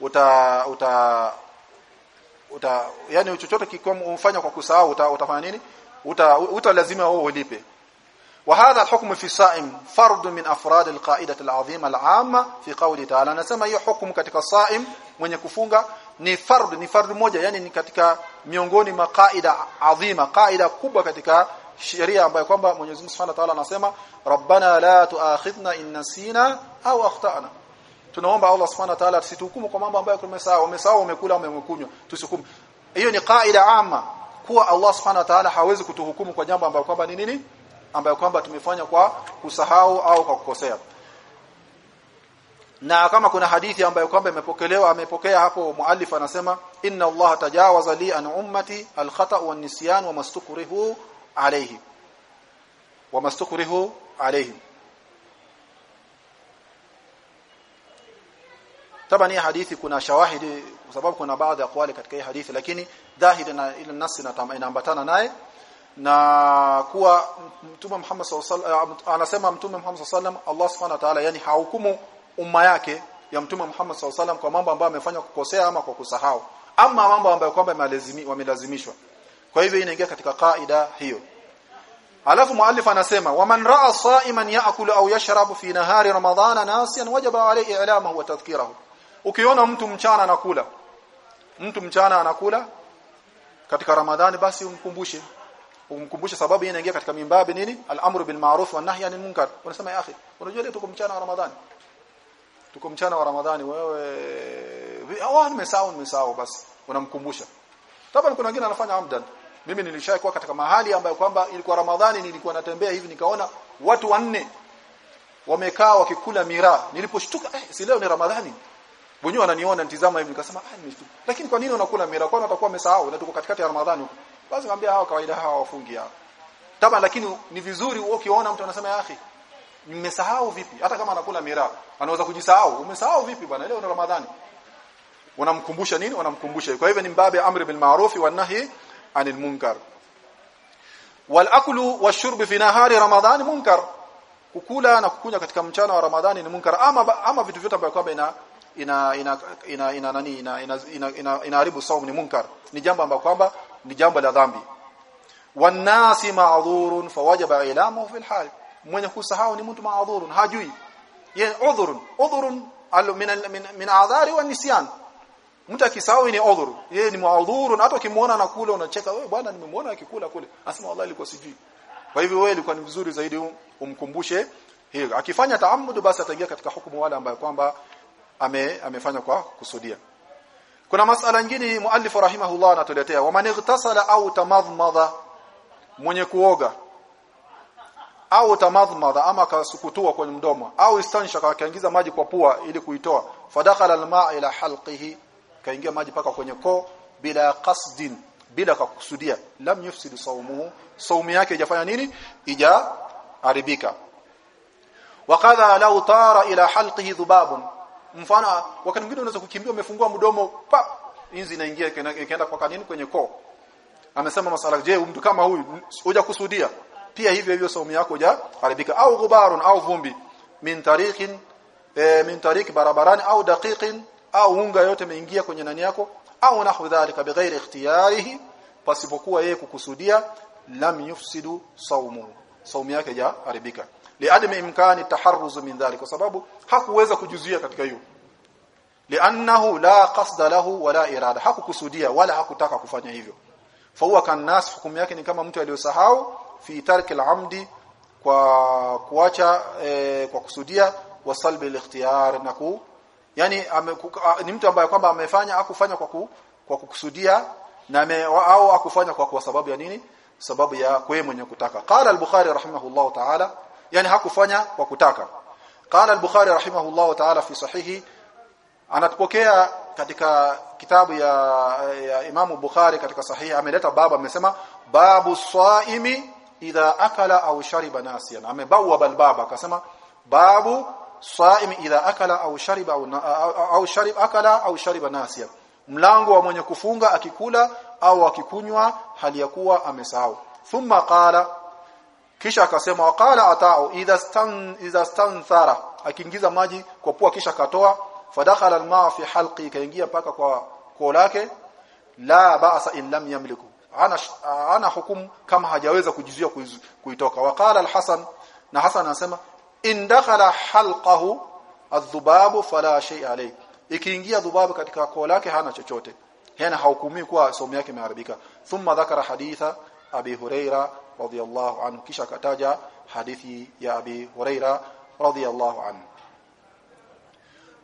Uta uta uta yani chochote kikiwa umfanya kwa kusahau uta, utafanya nini uta, uta lazima wewe ulipe وهذا الحكم في الصائم فرد من افراد القاعده العظيمه العامه في قوله تعالى anasema hiyo hukumu katika saim mwenye kufunga ni fard ni fard moja yani ni katika miongoni mwa qaida adhima qaida kubwa katika sheria ambayo kwamba Mwenyezi Mungu Subhanahu wa Ta'ala anasema rabbana la tuakhidhna in nasina au akhtana tunaomba Allah Subhanahu wa Ta'ala tusituhukumu kwa mambo ambayo tumesahau. Umesahau umekula umekunywa tusihukumu hiyo ni kaida ama kuwa Allah Subhanahu wa Ta'ala hawezi kutuhukumu kwa jambo ambalo kwamba ni nini? Ambayo kwamba tumefanya kwa kusahau au kwa kukosea. Na kama kuna hadithi ambayo kwamba imepokelewa amepokea hapo muallif anasema inna Allah tajawaza li an ummati al-khata' wa nisyan wa mastukrihu alayhi. Wa mastukrihu alayhi Tabani hii hadithi kuna shawahidi kwa sababu kuna baadhi ya aqwali katika hii hadithi lakini dhahiri na ile nasi inaambatana naye. Na kuwa mtume Muhammad sallallahu anasema mtume Muhammad sallallahu Allah subhanahu wa ta'ala yani hahukumu umma yake ya mtume Muhammad sallallahu kwa mambo ambayo amefanya kukosea ama kwa kusahau. Ama mambo ambayo kwamba wamelazimishwa kwa hivyo inaingia katika kaida hiyo. Alafu muallif anasema waman ra'a sa'iman ya'kulu au yashrabu fi nahari ramadhana nasiyan wajaba alayhi i'lamahu wa tadhkirahu ukiona mtu mchana anakula mtu mchana anakula katika ramadhani basi umkumbushe. Umkumbushe sababu yeye inaingia katika mimbabi nini? Al-amru bil ma'ruf wa nahy anil munkar. Unasema ya akhi unajua leo tuko mchana wa ramadhani. Tuko mchana wa ramadhani wewe hawa nimesahau nimesahau basi unamkumbusha. Taban kuna wengine anafanya amdan. Mimi nilishaikuwa katika mahali ambayo kwamba ilikuwa ramadhani nilikuwa natembea hivi nikaona watu wanne wamekaa wakikula miraa. Niliposhtuka eh si leo ni ramadhani wenyewe wananiona nitizama hivi nikasema ah nimeshtuka lakini kwa nini unakula miraa kwani watakuwa wamesahau na tuko katikati ya ramadhani huko? Basi ngambia hao kawaida hao wafungi hao taba lakini ni vizuri ukiona mtu anasema ya akhi nimesahau vipi? Hata kama anakula mira anaweza kujisahau. Umesahau vipi bwana? Leo ni ramadhani. Unamkumbusha nini? Unamkumbusha kwa hivyo ni mbabe amri bil ma'ruf wa nahi anil munkar. Wal aklu washurb fi nahari ramadhani munkar. Kukula na kukunywa katika mchana wa ramadhani ni munkar. Ama ama vitu vyote ambavyo kwamba ina ina ina ina nani ina ina ina inaharibu saumu ni munkar. Ni jambo ambalo kwamba ni jambo la dhambi. Wanasi ma'dhurun fawajaba ilamuhu fil hal. Mwenye kusahau ni mtu ma'dhurun hajui. Yani udhurun. Udhurun min min min adhari wa nisyan. Mtu akisahau ni udhuru. Yeye ni ma'dhurun. Hata ukimuona anakula unacheka wewe bwana nimemuona akikula kule. Asema wallahi ilikuwa sijui. Kwa hivyo wewe ilikuwa ni vizuri zaidi umkumbushe hiyo. Akifanya taamudu basi ataingia katika hukumu wale ambayo kwamba ame amefanya kwa kusudia. Kuna masala nyingine muallifu rahimahullah anatuletea. Waman igtasala au tamadmadha mwenye kuoga au tamadmadha ama kasukutua kwenye mdomo au istansha akaingiza maji kwa pua ili kuitoa fadakhala almaa ila halqihi kaingia maji paka kwenye koo bila qasdin bila kukusudia lam yufsidu sawmuhu saumu yake ijafanya nini? Ija haribika wakadha law tara ila halqihi dhubabun mfano wakati mwingine unaweza kukimbia umefungua mdomo pa inzi inaingia ikaenda kwa kanini kwenye koo. Amesema masala je mtu kama huyu hoja kusudia pia hivyo hivyo saumu yako ja haribika au ghubarun au vumbi. Min tariqin e, min tariq barabarani au daqiqin au unga yote imeingia kwenye nani yako au nahu dhalika bighairi ikhtiyarihi pasipokuwa yeye kukusudia lam yufsidu saumu. Saumu yake ja haribika liadami imkani taharruz min dhalik kwa sababu hakuweza kujuzuia katika hiyo. Li'annahu la qasda lahu wala irada hakukusudia wala hakutaka kufanya hivyo. Fahuwa kannas hukumu yake ni kama mtu aliyosahau fi tarki al-amdi kwa kuacha e, kwa kusudia wa salbi al-ikhtiyar na yani ame, ni mtu ambaye kwamba amefanya akufanya kwa ku, kwa kukusudia na ame, au akufanya kwa kwa sababu ya nini? Sababu ya kwe mwenye kutaka. Qala al-bukhari rahimahullahu ta'ala yani hakufanya kwa kutaka. Qala al-bukhari rahimahullahu ta'ala fi sahihi anatupokea katika kitabu ya, ya Imamu Bukhari katika sahihi ameleta babu amesema babu swaimi idha akala au shariba nasiyan. Amebawa balbaba akasema babu saim idha akala au shariba au, au sharib akala au shariba nasiyan. Mlango wa mwenye kufunga akikula au akikunywa hali ya kuwa amesahau. Thumma qala kisha akasema waqala ata'u idha stan idha stanthara. Akiingiza maji kwa pua kisha katoa fadakhala almaa fi halqi kaingia paka kwa koo lake. La ba'sa in lam yamliku. Ana ana hukumu kama hajaweza kujizuia kuitoka. Waqala alhasan na hasan anasema in dakhala halqahu adhubabu fala shay alayhi ikiingia dhubabu katika koo lake hana chochote. Yana haukumii kuwa somo yake imeharibika. Thumma dhakara haditha abi huraira radiyallahu anhu. Kisha akataja hadithi ya abi huraira radiyallahu anhu.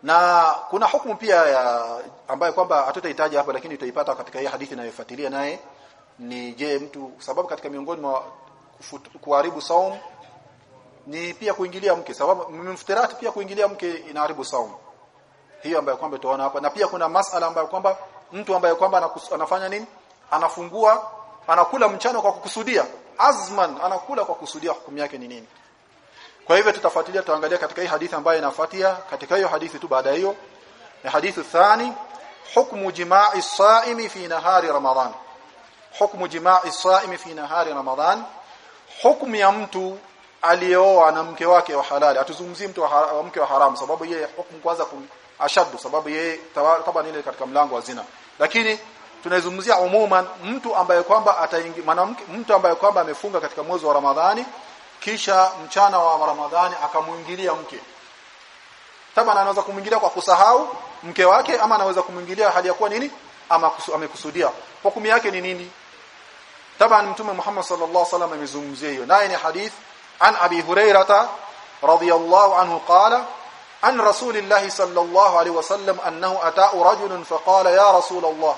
Na kuna hukumu pia ya ambayo kwamba hatutahitaji hapa lakini tutaipata katika hii hadithi inayofuatilia naye. Ni je mtu sababu katika miongoni mwa kuharibu saum ni pia kuingilia mke? Sababu mftirati pia kuingilia mke inaharibu saum. Hiyo ambayo kwamba tunaona hapa. Na pia kuna masala ambayo kwamba mtu ambaye kwamba anafanya nini? Anafungua anakula mchana kwa kukusudia azman anakula kwa kusudia hukumu yake ni nini? Kwa hivyo tutafuatilia tuangalia katika hii hadithi ambayo inafuatia katika hiyo hadithi tu baada hiyo. Ni hadithi thani hukmu jima'i saimi fi nahari ramadhan hukmu jima'i saimi fi nahari ramadhan hukmu ya mtu aliyeoa na mke wake wa halali. Atuzungumzie mtu wa mke wa haramu sababu yeye hukumu kwanza ashaddu sababu yeye tabani ile katika mlango wa zina. Lakini tunaizungumzia umuman mtu ambaye kwamba ataingia mwanamke mtu ambaye kwamba amefunga katika mwezi wa Ramadhani kisha mchana wa Ramadhani akamuingilia mke. Taba anaweza kumwingilia kwa kusahau mke wake ama anaweza kumwingilia hali ya kuwa nini? Ama amekusudia. Hukumi yake ni nini? Taban Mtume Muhammad sallallahu alaihi wasallam amezungumzia hiyo. Naye ni hadith an Abi Hurairata radiyallahu anhu qala an Rasulillahi sallallahu alaihi wasallam annahu ataa rajulun faqala ya Rasulullah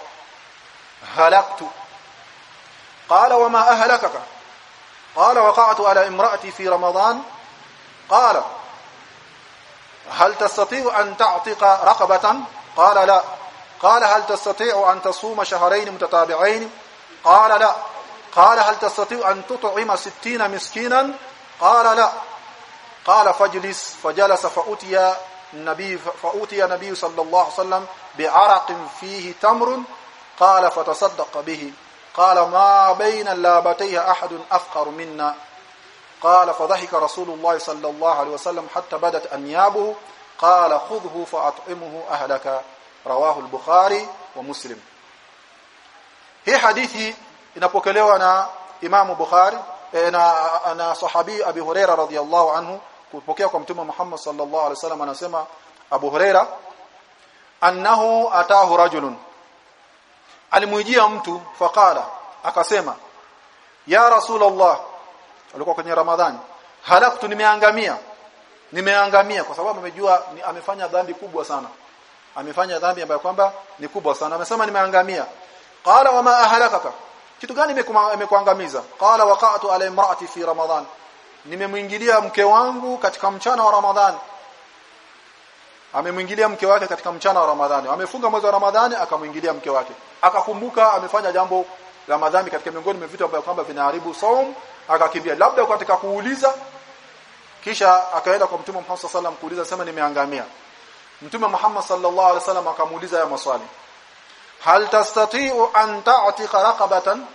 هلكت قال وما أهلكك؟ قال وقعت على امرأتي في رمضان. قال هل تستطيع أن تعتق رقبة؟ قال لا. قال هل تستطيع أن تصوم شهرين متتابعين؟ قال لا. قال هل تستطيع أن تطعم ستين مسكينا؟ قال لا. قال فاجلس. فجلس فأتي النبي فأتي النبي صلى الله عليه وسلم بعرق فيه تمر. قال فتصدق به قال ما بين اللابتيه أحد أفقر منا قال فضحك رسول الله صلى الله عليه وسلم حتى بدت أنيابه قال خذه فأطعمه أهلك رواه البخاري ومسلم هي حديثي inapokelewa na Imam Bukhari na na sahabi Abi Huraira radhiyallahu anhu kupokea kwa mtume Muhammad sallallahu alaihi wasallam anasema Abu Huraira annahu atahu rajulun alimwijia mtu faqala akasema ya rasulullah alikuwa kwenye ramadhani halaktu nimeangamia. Nimeangamia kwa sababu amejua amefanya dhambi kubwa sana. Amefanya dhambi ambayo kwamba ni kubwa sana. Amesema nimeangamia. Qala wama ahlakaka? Kitu gani imekuangamiza? Qala waqa'tu ala imraati fi ramadhan. Nimemwingilia mke wangu katika mchana wa ramadhani amemwingilia mke wake katika mchana wa ramadhani. Amefunga mwezi wa ramadhani akamwingilia mke wake. Akakumbuka amefanya jambo la madhambi katika miongoni mwa vitu ambavyo kwamba vinaharibu saum akakimbia. Labda katika kuuliza kisha akaenda kwa mtume Muhammad sallallahu alaihi kuuliza sema nimeangamia. Mtume Muhammad sallallahu alaihi wasallam akamuuliza ya maswali. Hal tastati'u an ta'tiqa raqabatan?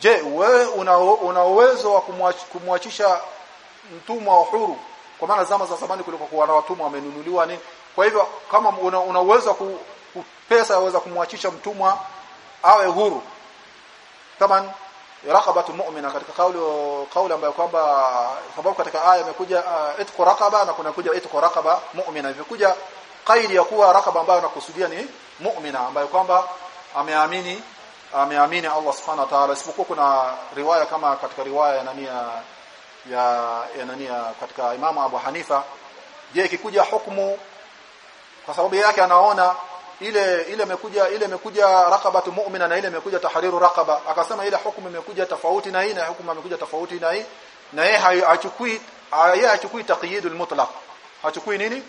Je wewe una, uwezo wa kumwachisha mtumwa wa huru kwa maana zama za zamani kulikuwa kuwa na watumwa wamenunuliwa ni kwa hivyo kama una, una uwezo ku, ku pesa yaweza kumwachisha mtumwa awe huru. Taman raqabatu mu'mina katika kauli kauli ambayo kwamba sababu katika aya imekuja uh, itqu raqaba na kuna kuja itqu raqaba mu'mina. Imekuja kaidi ya kuwa raqaba ambayo nakusudia ni mu'mina ambayo kwamba ameamini ameamini Allah subhanahu wa ta'ala. Isipokuwa kuna riwaya kama katika riwaya ya nani ya ya, ya nani katika Imamu Abu Hanifa je ikikuja hukumu kwa sababu yake anaona ile ile imekuja ile imekuja raqabatu mu'mina na ile imekuja tahriru raqaba. Akasema ile hukumu imekuja tofauti na ile hukumu imekuja tofauti na hii na yeye hachukui yeye hachukui taqyidul mutlaq. Hachukui nini?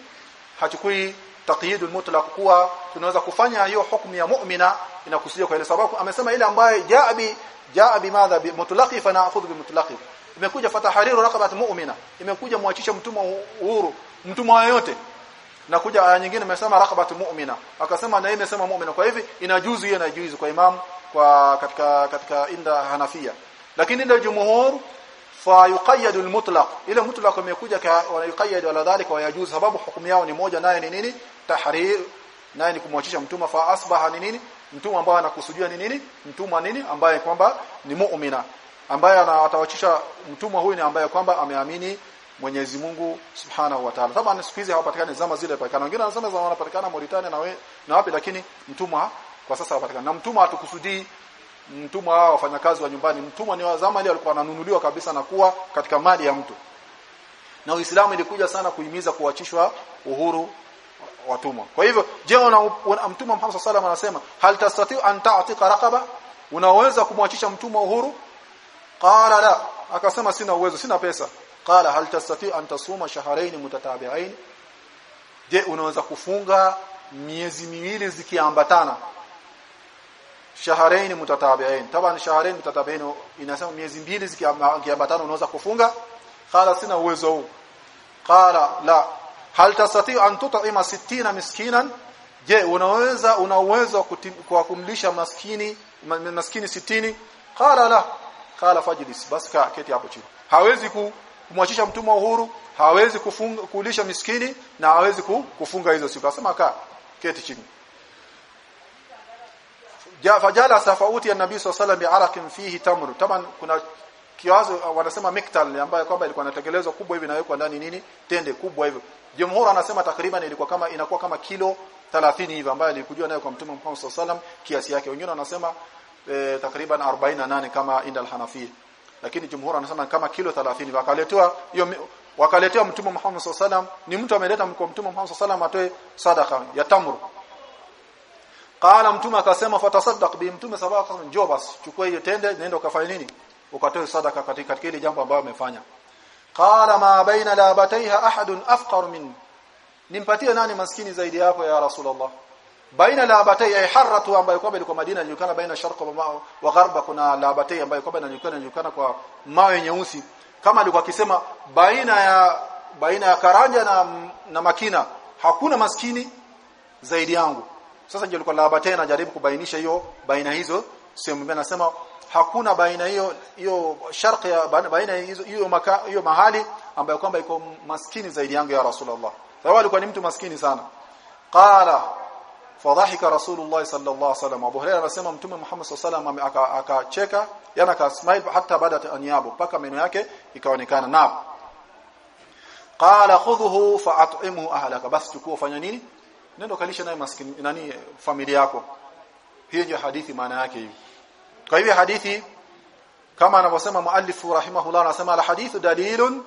Hachukui taqyidul mutlaq kuwa tunaweza kufanya hiyo hukumu ya mu'mina inakusudia kwa ile sababu. Amesema ile ambaye jaabi jaabi jaa madha bi mutlaqi fa na'khudhu bi mutlaqi imekuja fatahariru raqabat mu'mina. Imekuja muachisha mtumwa uhuru. Mtumwa yote na kuja aya nyingine imesema raqabat mu'mina. Akasema na imesema mu'mina. Kwa hivi inajuzu hiyo inajuzu kwa imam kwa katika katika inda hanafia. Lakini inda jumhur fa yuqayyadu almutlaq. Ila mutlaq imekuja wa yuqayyad wala dhalika wa yajuz sababu hukumu yao ni moja naye ni nini? Tahrir. Naye ni kumwachisha mtumwa. Fa asbaha ni nini? Mtumwa ambaye anakusudia ni nini? Mtumwa nini? Ambaye kwamba ni mu'mina ambaye atawachisha mtumwa huyu ni ambaye kwamba ameamini Mwenyezi Mungu Subhanahu wa Ta'ala. Kama siku hizi hawapatikani zama zile patikana. Wengine wanasema zama wanapatikana Mauritania na we, na wapi lakini mtumwa kwa sasa hawapatikani. Na mtumwa hatukusudii mtumwa hao wafanyakazi wa nyumbani. Mtumwa ni wa zama ile walikuwa wananunuliwa kabisa na kuwa katika mali ya mtu. Na Uislamu ilikuja sana kuhimiza kuachishwa uhuru watumwa. Kwa hivyo je una, mtumwa Muhammad sallallahu alaihi anasema hal tastati an ta'tika raqaba unaweza kumwachisha mtumwa uhuru qala la. Akasema sina uwezo sina pesa. Qala hal tastati an tasuma shahrayn mutatabi'ain je unaweza kufunga miezi miwili zikiambatana? Shahrayn mutatabi'ain taban shahrayn mutatabi'ain inasema miezi mbili zikiambatana unaweza kufunga? Qala sina uwezo huu. Qala la. Hal tastati an tut'ima 60 miskinan? Je unaweza una uwezo wa kumlisha maskini maskini 60 qala la qala fajlis bas ka keti hapo chini. Hawezi kumwachisha mtumwa uhuru hawezi kufunga kulisha miskini na hawezi kufunga hizo siku. Akasema ka keti chini. Ja fajala safauti ya nabii sallallahu alayhi wasallam bi'araqin fihi tamr taban kuna kiwazo wanasema miktal ambayo kwamba ilikuwa inatekelezwa kubwa hivi inawekwa ndani nini? Tende kubwa hivyo. Jumhur anasema takriban ilikuwa kama inakuwa kama kilo 30 hivi ambayo alikujua nayo kwa mtume Muhammad sallallahu alaihi wasallam kiasi yake. Wengine wanasema e, takriban 48 kama inda al-Hanafi lakini jumhur anasema kama kilo 30 wakaletewa hiyo wakaletewa mtume Muhammad sallallahu ni mtu ameleta kwa mtume Muhammad sallallahu atoe sadaqa ya tamru. Qala mtume akasema fatasaddaq bi. Mtume sabaka njoo basi chukua hiyo tende nenda ukafanya nini? Ukatoe sadaka katika katika ile jambo ambalo amefanya. Qala ma baina labataiha ahadun afqar min. Nimpatie nani maskini zaidi hapo ya rasulullah baina labatai ay harratu ambayo kwamba ilikuwa Madina inajulikana baina sharq wa gharba kuna labatai ambayo kwamba inajulikana inajulikana kwa mawe nyeusi. Kama alikuwa akisema baina ya baina ya Karanja na, na Makina hakuna maskini zaidi yangu. Sasa ndio alikuwa labatai anajaribu kubainisha hiyo baina hizo sehemu. Anasema hakuna baina hiyo hiyo sharq ya baina hizo hiyo maka hiyo mahali ambayo kwamba iko maskini zaidi yangu ya Rasulullah. Sababu alikuwa ni mtu maskini sana. Qala fadhahika Rasulullah sallallahu alaihi wasallam. Abu Hurairah anasema mtume Muhammad sallallahu alaihi wasallam akacheka yana akasmile hata baada ya niabu mpaka meno yake ikaonekana. Na qala khudhuhu fa'at'imhu ahlaka. Basi chukua fanya nini? Nenda kalisha naye maskini nani familia yako. Hiyo ndio hadithi maana yake hiyo. Kwa hivyo hadithi kama anavyosema muallifu rahimahullah anasema al hadithu dalilun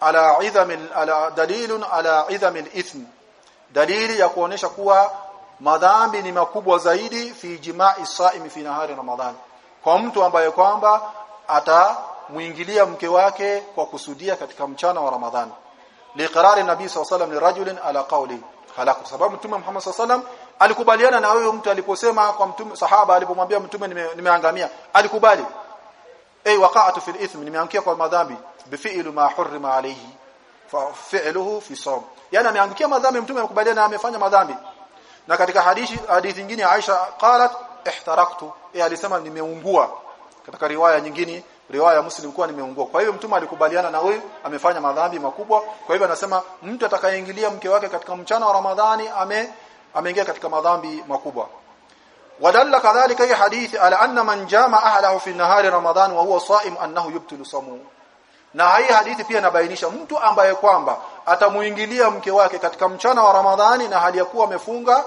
ala idham ala dalilun ala idham al-ithm dalili ya kuonesha kuwa madhambi ni makubwa zaidi fi jima'i saimi fi nahari ramadhani. Kwa mtu ambaye kwamba atamuingilia mke wake kwa kusudia katika mchana wa ramadhani. Liqrari nabii sallallahu alayhi wasallam ala qawli. Halaka sababu mtume Muhammad sallallahu alikubaliana na huyo mtu aliposema kwa mtume sahaba alipomwambia mtume nime alikubali. Ay waqa'tu fil ithm nimeangukia kwa madhambi. Bifi'lu ma hurrima alayhi. Fa fi'luhu fi sawm. Yani ameangukia madhambi mtume amekubaliana amefanya madhambi na katika hadithi hadithi nyingine Aisha qalat ihtaraktu. Yeye alisema nimeungua katika riwaya nyingine riwaya ya Muslim kuwa nimeungua. Kwa hiyo mtume alikubaliana na huyu amefanya madhambi makubwa. Kwa hivyo anasema mtu atakayeingilia mke wake katika mchana wa Ramadhani ame ameingia katika madhambi makubwa. Wadalla kadhalika hii hadithi ala anna man jama ahlahu fi nahari ramadhan wa huwa saim annahu yubtilu samu na hii hadithi pia inabainisha mtu ambaye kwamba atamuingilia mke wake katika mchana wa Ramadhani na hali ya kuwa amefunga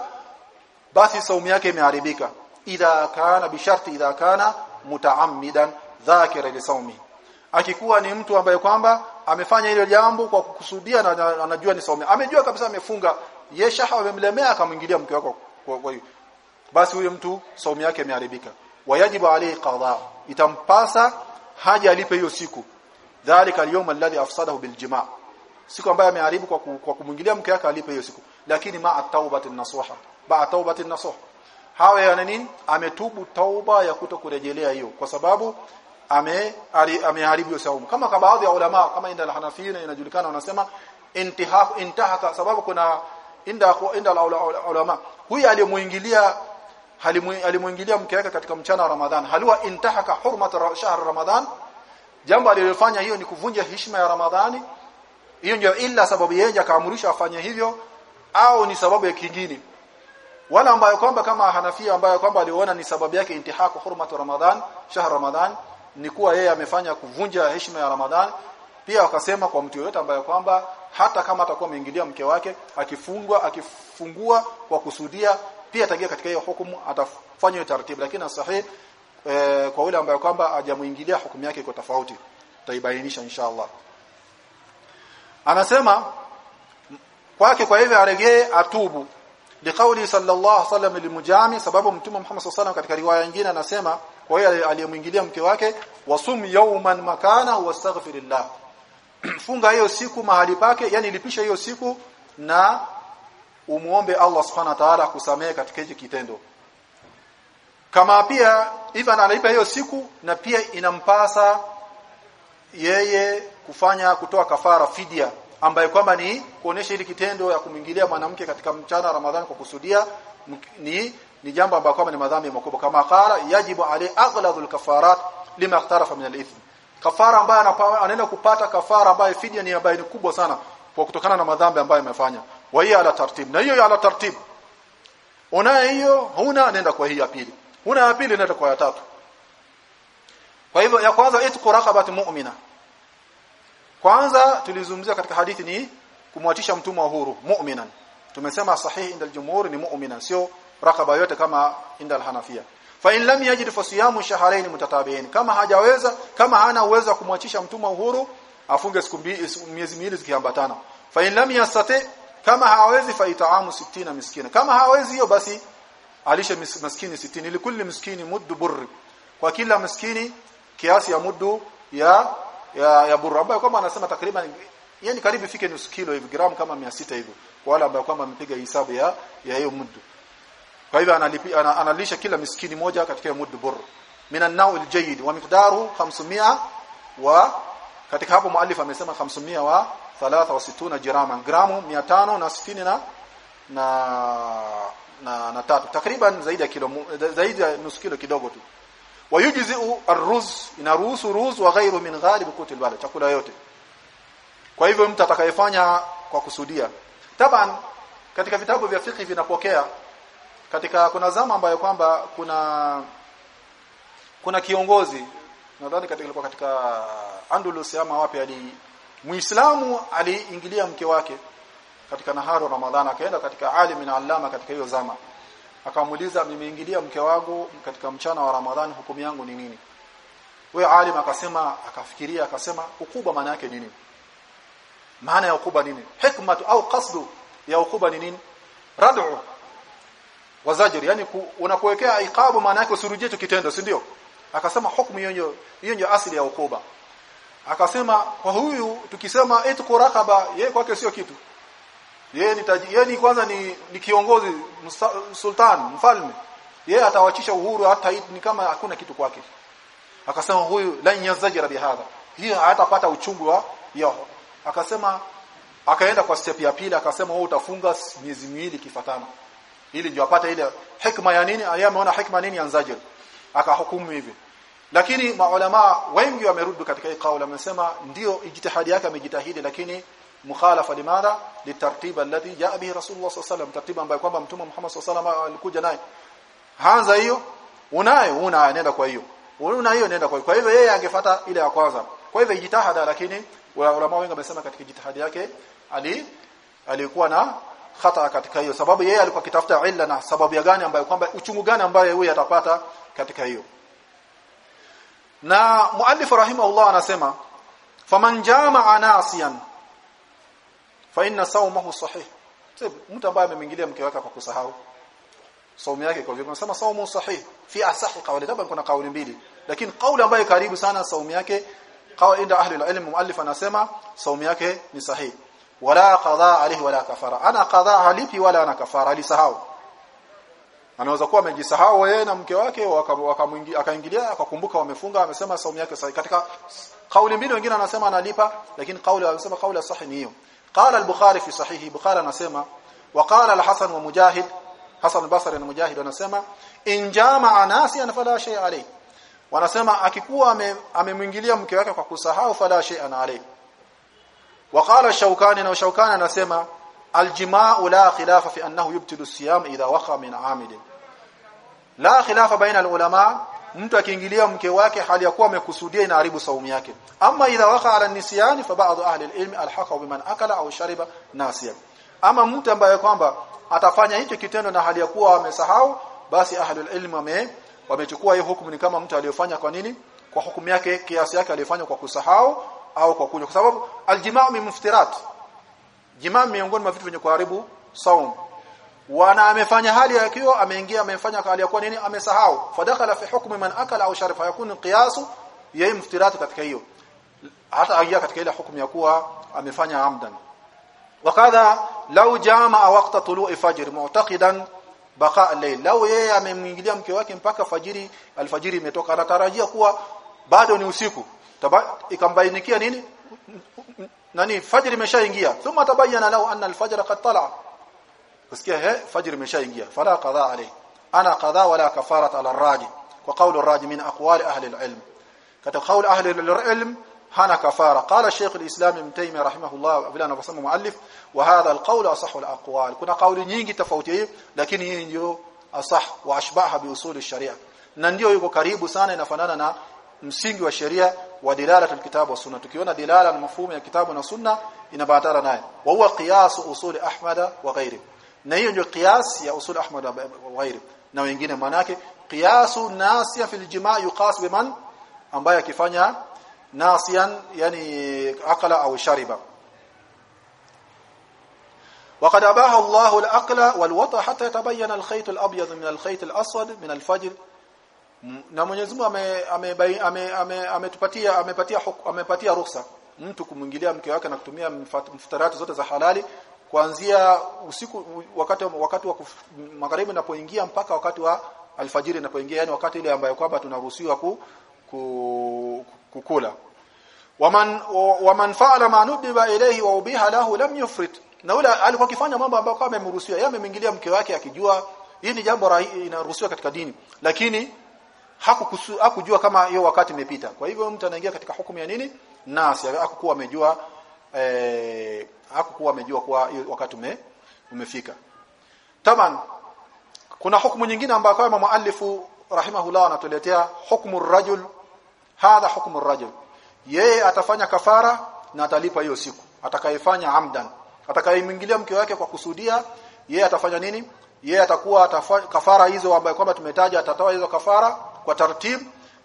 basi saumu yake imeharibika. Idha kana bisharti idha kana mutaammidan dhakira li saumi. Akikuwa ni mtu ambaye kwamba amefanya hilo jambo kwa kukusudia na anajua ni saumu amejua kabisa amefunga. Yeshaha amemlemea akamwingilia mke wake kwa hiyo. Basi huyo mtu saumu yake imeharibika. Wayajibu alayhi qada. Itampasa haja alipe hiyo siku. Dhalika al-yawm alladhi afsadahu biljima siku ambayo ameharibu kwa, kwa kumwingilia mke wake alipe hiyo siku. Lakini ma at-taubati nasuha ba taubati nasuha hawa yana nini? Ametubu tauba ya kutokurejelea hiyo. Kwa sababu ame ameharibu hiyo saumu. Kama kwa baadhi ya ulama kama inda al-hanafiyya inajulikana wanasema intihak intahaka sababu kuna inda inda ulama. Huyu aliyemuingilia alimuingilia mke wake katika mchana wa Ramadhan halwa intahaka hurmat shahr Ramadhan jambo alilofanya hiyo ni kuvunja heshima ya Ramadhani hiyo ndio illa sababu yeye akaamrisha afanye hivyo au ni sababu ya kingine? Wala ambayo kwamba kama Hanafia ambayo kwamba aliona ni sababu yake intihaku hurmat Ramadhan shahr Ramadhan ni kuwa yeye amefanya kuvunja heshima ya Ramadhan pia wakasema kwa mtu yote ambaye kwamba hata kama atakuwa ameingilia mke wake akifungwa akifungua kwa kusudia pia atagia katika hiyo hukumu atafanya hiyo taratibu. Lakini sahihi e, kwa yule ambaye kwamba hajamuingilia hukumu yake iko tofauti. Taibainisha inshallah anasema kwake kwa hivyo aregee atubu. Liqauli sallallahu alaihi wasallam limujami sababu mtume Muhammad sallallahu katika riwaya nyingine anasema kwa hiyo aliyemwingilia mke wake wasum yawman makana wastaghfirillah. Funga hiyo siku mahali pake yani lipisha hiyo siku na umuombe Allah subhanahu wa ta'ala kusamehe katika hicho kitendo. Kama pia hivyo analipa hiyo siku na pia inampasa yeye kufanya kutoa kafara fidia ambaye kwamba ni kuonesha ili kitendo ya kumwingilia mwanamke katika mchana Ramadhani kwa kusudia ni ni jambo ambalo kwamba ni madhambi makubwa. Kama qala yajibu alai aghlazul kafarat lima ikhtarafa min al-ithm kafara ambayo anaenda kupata kafara ambayo fidia ni ambayo ni kubwa sana kwa kutokana na madhambi ambayo amefanya. Wa hiya ala tartib. Na hiyo ala tartib. Una hiyo huna anaenda kwa hii ya pili. Huna ya pili anaenda kwa ya tatu. Kwa hivyo ya kwanza itqu raqabati mu'mina kwanza tulizungumzia katika hadithi ni kumwatisha mtumwa huru mu'minan. Tumesema sahihi inda jumhur ni mu'minan sio rakaba yote kama inda hanafia fa in lam yajid fasiyamu shahrayn mutatabi'in. Kama hajaweza kama hana uwezo wa kumwachisha mtumwa uhuru afunge siku miezi miwili zikiambatana. Fa in lam yastati kama hawezi fa itaamu 60 miskina. Kama hawezi hiyo basi alishe maskini 60 likulli miskini muddu burr kwa kila maskini kiasi ya muddu ya ya, ya burra ambayo kama anasema takriban yani karibu ifike nusu kilo hivi gramu kama 600 hivi kwa wale ambao kwamba amepiga hisabu ya ya hiyo muddu. Kwa hivyo analipi analisha kila miskini moja katika muddu burr minan nawl jayyid wa miqdaru 500 wa katika hapo muallif amesema 500 wa 63 jirama gramu 560 na na na, na tatu. Takriban zaidi ya kilo zaidi ya nusu kilo kidogo tu wayujzi'u arruz inaruhusu ruz wa ghairu min ghalib kutil balad chakula yote. Kwa hivyo mtu atakayefanya kwa kusudia. Taban katika vitabu vya fiqh vinapokea katika kuna zama ambayo kwamba kuna kuna kiongozi nadhani katika ilikuwa katika Andalus ama wapi ali Muislamu aliingilia mke wake katika naharu Ramadhana akaenda katika alim na allama katika hiyo zama akamuuliza nimeingilia mke wangu katika mchana wa Ramadhani hukumu yangu ni nini? Wewe alim akasema akafikiria akasema ukuba maana yake nini? Maana ya ukuba nini? Hikmatu au qasdu ya ukuba ni nini? Rad'u wa zajr yani unakuwekea iqabu maana yake usirudie tu kitendo si ndio? Akasema hukumu hiyo hiyo asili ya ukuba. Akasema kwa huyu tukisema itqu raqaba yeye kwake sio kitu yeye ni yeye ni kwanza ni, ni kiongozi sultan mfalme. Yeye atawachisha uhuru hata ni kama hakuna kitu kwake. Akasema huyu la yazajira bihadha. Hiyo hatapata uchungu wa yo akasema akaenda kwa step ya pili akasema wewe utafunga miezi miwili kifatana ili ndio apate ile hikma ya nini? Ameona hikma nini ya akahukumu hivi. Lakini maulama wengi wamerudi katika hii kauli wamesema ndio ijtihadi yake amejitahidi lakini mukhalafa limadha? Litartiba alladhi jaa bihi rasulullah sallallahu alaihi tartiba ambayo kwamba mtume Muhammad sallallahu alaihi alikuja naye hanza hiyo unayo una nenda kwa hiyo. Una hiyo nenda kwa hiyo. Kwa hivyo yeye angefuata ile ya kwanza. Kwa hivyo ijtihada lakini ulama wengi wamesema katika jitihadi yake ali alikuwa na khata katika hiyo. Sababu yeye alikuwa kitafuta illa na sababu ya gani ambayo kwamba uchungu gani ambayo huyu atapata katika hiyo. Na muallif rahimahullah anasema faman jamaa nasiyan fa inna sawmahu sahih. Mtu ambaye amemwingilia mke wake kwa kusahau saumu yake kwa hivyo tunasema saumu sahih fi asahi qawli. Labda kuna kauli mbili lakini kauli ambayo karibu sana saumu yake kawa inda ahli ilm muallif anasema saumu yake ni sahih. Wala qadha alayhi wala kafara. Ana qadha halipi wala ana kafara alisahau. Anaweza kuwa amejisahau yeye na mke wake wakamwingia akaingilia akakumbuka wamefunga amesema saumu yake sahihi katika kauli mbili wengine anasema analipa lakini kauli anasema kauli sahihi ni hiyo qala al-bukhari fi sahihi bukhari anasema wa qala al-hasan wa mujahid hasan al-basri na mujahid anasema in jamaa nasi fala shay alayhi. Wanasema akikuwa amemwingilia ame mke wake kwa kusahau fala shay alayhi. Wa qala shaukani na shaukani anasema aljimaa la khilafa fi annahu yubtilu siyam idha waqa min amid la khilafa baina alulama mtu akiingilia mke wake hali ya kuwa amekusudia inaharibu saumu yake. Ama idha waqa ala nisyani fa ba'd ahli al-ilm alhaqa biman akala au shariba nasiya. Ama mtu ambaye kwamba atafanya hicho kitendo na hali ya kuwa amesahau basi ahli al-ilm wame wamechukua hiyo hukumu ni kama mtu aliyofanya kwa nini? Kwa hukumu yake kiasi yake aliyofanya kwa kusahau au kwa kunywa. Kwa sababu aljimaa min muftirat. Jimaa miongoni mwa vitu vyenye kuharibu saum wana amefanya hali yakiwa ameingia amefanya hali ya nini? Amesahau. Fadakhala fi hukmi man akala au sharifa yakun qiyasu yeye muftiratu katika hiyo. Hata aingia katika ile hukumu ya kuwa amefanya amdan. Wakadha law jamaa waqta tulu'i fajr mu'taqidan baqa al-layl. Law yeye amemwingilia mke wake mpaka fajiri alfajiri imetoka anatarajia kuwa bado ni usiku. Ikambainikia nini? Nani? Fajr imeshaingia. Thumma tabayyana lahu anna al-fajr qad tala kusikia he fajr imeshaingia fala qadha alayhi ana qadha wala kafarat ala ar-raji kwa qawlu ar-raji min aqwali ahli al-ilm katika qawli ahli al-ilm hana kafara qala shaykh al-islam ibn taymiyyah rahimahullah vile anavyosema muallif wa hadha al-qawl asah al-aqwal kuna qawli nyingi tofauti hii lakini hii ndio asah wa ashbaha bi usul ash-sharia na ndio yuko karibu sana inafanana na msingi wa sheria wa dilalatul kitabu wa sunna tukiona dilala na mafhumu ya kitabu na sunna inabatana naye wa huwa qiyas usul ahmad wa ghairi na hiyo ndio qiyas ya usul ahmad wa ghairi na wengine maana yake qiyasu nasiya fil jimaa yuqas biman ambaye akifanya nasiyan yani akala au shariba وقد اباح الله الاكل والوطء حتى يتبين الخيط الابيض من الخيط الاسود من الفجر na Mwenyezi Mungu ametupatia ame, ame, ame amepatia amepatia ruhusa mtu kumwingilia mke wake na kutumia mfutarati zote za halali kuanzia usiku wakati wakati wa magharibi inapoingia mpaka wakati wa alfajiri inapoingia yani wakati ile ambayo kwamba tunaruhusiwa ku, ku, kukula. Waman waman fa'ala ma nudiba ilayhi wa ubiha lahu lam yufrit. Na yule alikuwa akifanya mambo ambayo kama amemruhusiwa yeye amemwingilia mke wake akijua hii ni jambo inaruhusiwa katika dini. Lakini hakukujua kama hiyo wakati imepita. Kwa hivyo mtu anaingia katika hukumu ya nini? Nasi hakukuwa amejua eh hakukuwa amejua kwa wakati ume, umefika. Taban kuna hukumu nyingine ambayo kama muallifu rahimahullah anatuletea hukumu rajul hadha hukumu rajul. Yeye atafanya kafara na atalipa hiyo siku. Atakayefanya amdan. Atakayemwingilia mke wake kwa kusudia yeye atafanya nini? Yeye atakuwa atafanya kafara hizo ambayo kwamba tumetaja atatoa hizo kafara kwa tartib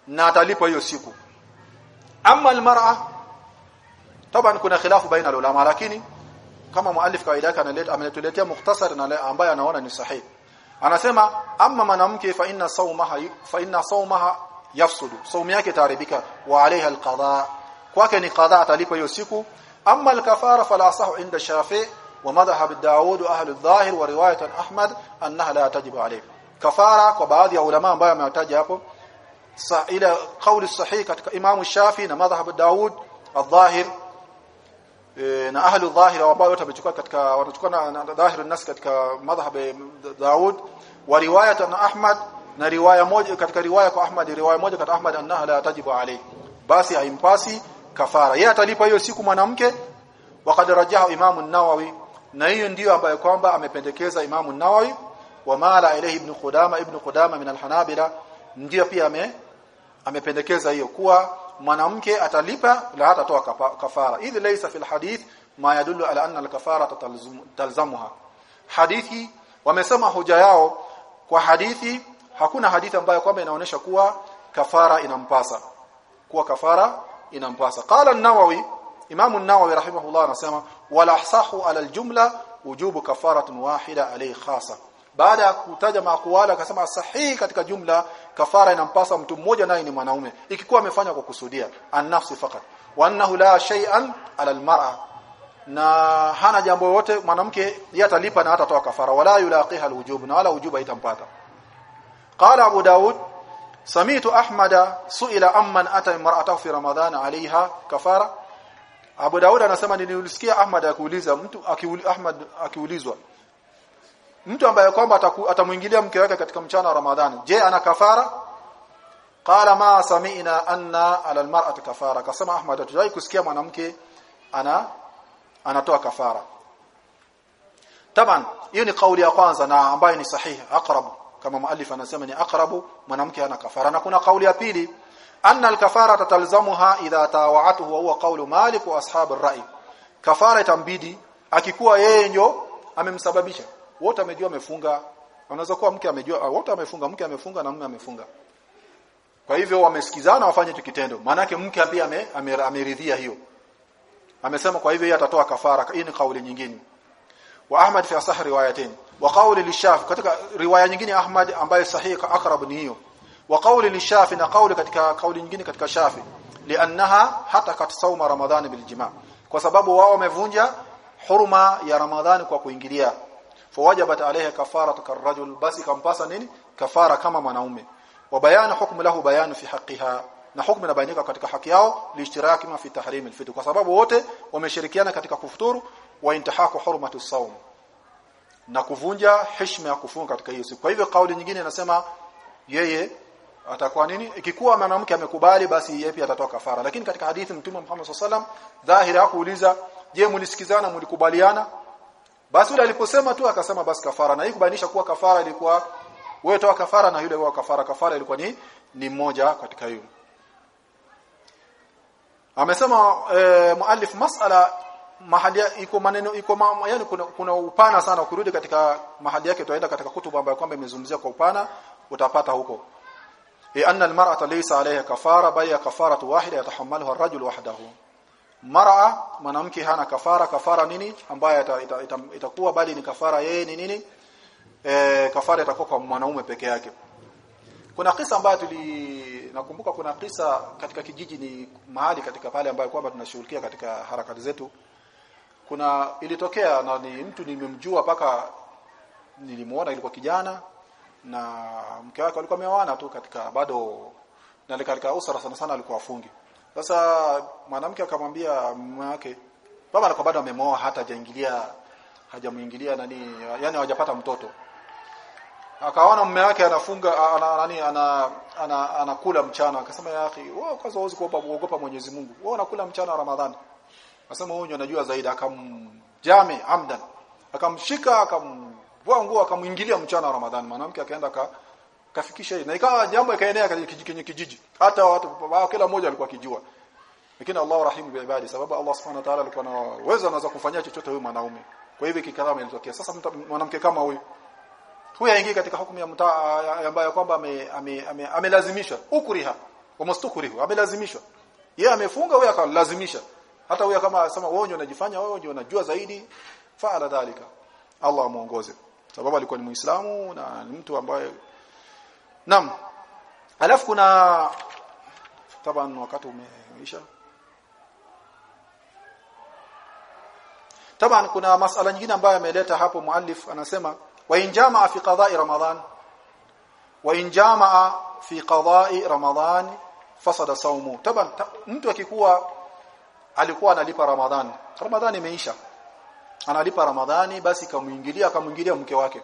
na atalipa hiyo siku. Ama almar'a taban kuna khilafu baina ulama lakini kama muallif kawaida yake analeta ametuletea mukhtasar na ambaye anaona ni sahihi. Anasema amma mwanamke fa inna sawmaha fa inna sawmaha yafsudu. Saumu yake taharibika wa alaiha alqada. Kwake ni qada atalipa hiyo siku. Amma alkafara fala sahu inda shafi wa madhhab daud ahli adh-dhahir wa riwayat ahmad annaha la tajibu alayhi. Kafara kwa baadhi ya ulama ambao amewataja hapo. Ila kauli sahihi katika imam shafi na madhhab daud adh-dhahir na ahli adh-dhahir ambao wote wamechukua katika wanachukua na dhahir an-nas katika madhhab daud. Wa riwayat ahmad na riwaya moja katika riwaya kwa Ahmad riwaya moja katika Ahmad annaha la tajibu alayhi basi haimpasi kafara. Yeye atalipa hiyo siku mwanamke waqad rajahu Imam an-Nawawi. Na hiyo ndiyo ambayo kwamba amependekeza Imam an-Nawawi. Wa mala ilayhi ibn Qudama ibn Qudama min al-Hanabila. Ndio pia ame amependekeza hiyo kuwa mwanamke atalipa la hatatoa kafara. Idh laysa fil hadith ma yadullu ala anna al-kafara talzamuha. Hadithi wamesema hoja yao kwa hadithi hakuna hadithi ambayo kwamba inaonyesha kuwa kafara inampasa. Kuwa kafara inampasa. Qala an-nawawi imam an-nawawi rahimahullah anasema wala ahsahu ala al-jumla wujubu kafaratun wahida alayhi khasa baada ya kutaja makuala akasema sahihi katika jumla kafara inampasa mtu mmoja naye ni mwanaume. Ikikuwa amefanya kwa kusudia an-nafsi fakat wa annahu la shay'an ala al-mar'a. Na hana jambo yote mwanamke yatalipa na hatatoa kafara. Wala yulaqiha al-wujub na wala ujuba itampata qala abu daud samitu ahmada suila amman ata imra'atahu fi ramadhana 'alayha kafara? Abu daud anasema nilisikia ahmad akiuliza mtu akiuli, ahmad akiulizwa mtu ambaye kwamba atamuingilia mke wake katika mchana wa ramadhani. Je ana kafara? Qala ma sami'na anna ala almar'ati kafara. Kasema ahmad hatujai kusikia mwanamke ana anatoa kafara. Taban hiyo ni kauli ya kwanza na ambayo ni sahihi. Aqrab kama muallif anasema ni aqrabu mwanamke ana kafara. Na kuna kauli ya pili anna alkafara tatalzamuha idha tawa'atuhu wa huwa qawlu malik wa ashab ar-ra'i. Kafara itambidi akikuwa yeye ndio amemsababisha wote amejua amefunga. Anaweza kuwa mke amejua wote amefunga mke amefunga na mume amefunga. Kwa hivyo wamesikizana wafanye hicho kitendo. Maana yake mke pia ameridhia hiyo. Amesema kwa hivyo yeye atatoa kafara. Hii ni kauli nyingine. Wa Ahmad fi asah riwayatain. Wa qawli lishafi katika riwaya nyingine Ahmad ambaye sahihi akrab ni hiyo. Wa qawli lishafi na qawli katika kauli nyingine katika shafi. Liannaha hata kat sauma ramadhani biljima kwa sababu wao wamevunja huruma ya ramadhani kwa kuingilia fawajabat alayhi kafaratu karrajul basi kampasa nini kafara kama mwanaume wa bayana hukmu lahu bayanu fi haqqiha na hukumu inabainika katika haki yao liishtiraki ma fi tahrim alfitr kwa sababu wote wameshirikiana katika kufuturu wa intihaku hurmatu sawm na kuvunja heshima ya kufunga katika hiyo siku. kwa hivyo kauli nyingine inasema yeye atakuwa nini? ikikuwa mwanamke amekubali basi yeye pia atatoa kafara. lakini katika hadithi mtume Muhammad sallallahu alaihi wasallam dhahira kuuliza je mlisikizana mlikubaliana basi yule aliposema tu akasema basi kafara na hii kubainisha kuwa kafara ilikuwa wewe toa kafara na yule wa kafara kafara ilikuwa ni ni mmoja katika hiyo amesema e, muallif masala mahali iko maneno iko ma, yani kuna, kuna upana sana. Kurudi katika mahali yake tuaenda katika kutubu ambayo kwamba imezungumzia kwa upana utapata huko. E anna almar'ata laysa alayha kafara bali kafaratu wahida yatahammaluha ar-rajul wahdahu mar'a mwanamke hana kafara. Kafara nini? Ambayo itakuwa ita, ita, ita, ita bali ni kafara yeye ni nini? E, kafara itakuwa kwa mwanaume peke yake. Kuna kisa ambayo tuli nakumbuka kuna kisa katika kijiji ni mahali katika pale ambayo kwamba tunashughulikia katika harakati zetu. Kuna ilitokea na ni mtu nimemjua paka nilimuona ilikuwa kijana na mke wake alikuwa ameoana tu katika bado na katika usara sana sana alikuwa afungi sasa mwanamke akamwambia mume wake baba alikuwa bado amemoa hata hajaingilia hajamuingilia nani yani hawajapata mtoto. Akaona mume wake anafunga ana, nani ana ana anakula mchana. Akasema ya akhi wewe kwanza huwezi kuogopa Mwenyezi Mungu. Wewe unakula mchana wa Ramadhani. Akasema huyo anajua zaidi. Akamjame amdan. Akamshika akamvua nguo akamuingilia mchana wa Ramadhani. Mwanamke akaenda ka kafikisha na ikawa jambo ikaenea kwenye kijiji hata watu kila mmoja alikuwa akijua. Lakini Allah rahimu bi ibadi sababu Allah subhanahu wa ta'ala alikuwa na uwezo anaweza kufanyia chochote huyu mwanaume. Kwa hivyo kikadhama ilitokea. Sasa mwanamke kama huyu huyu aingie katika hukumu ya mtaa ambayo kwamba amelazimishwa ame, ame ukuriha. Wamustukurihu amelazimishwa. Yeye amefunga huyu akalazimisha. Hata huyu kama sema wewe unyo unajifanya wewe ndio unajua zaidi. Faala dhalika. Allah muongoze sababu alikuwa ni muislamu na ni mtu ambaye Naam. Alafu kuna taban wakati umeisha. Taban kuna masala nyingine ambayo ameleta hapo muallif anasema wa injamaa fi qada'i ramadhan wa injamaa fi qada'i ramadhan fasada saumu taban ta, mtu akikuwa alikuwa analipa ramadhani ramadhani imeisha. Analipa ramadhani basi kamuingilia akamuingilia mke wake.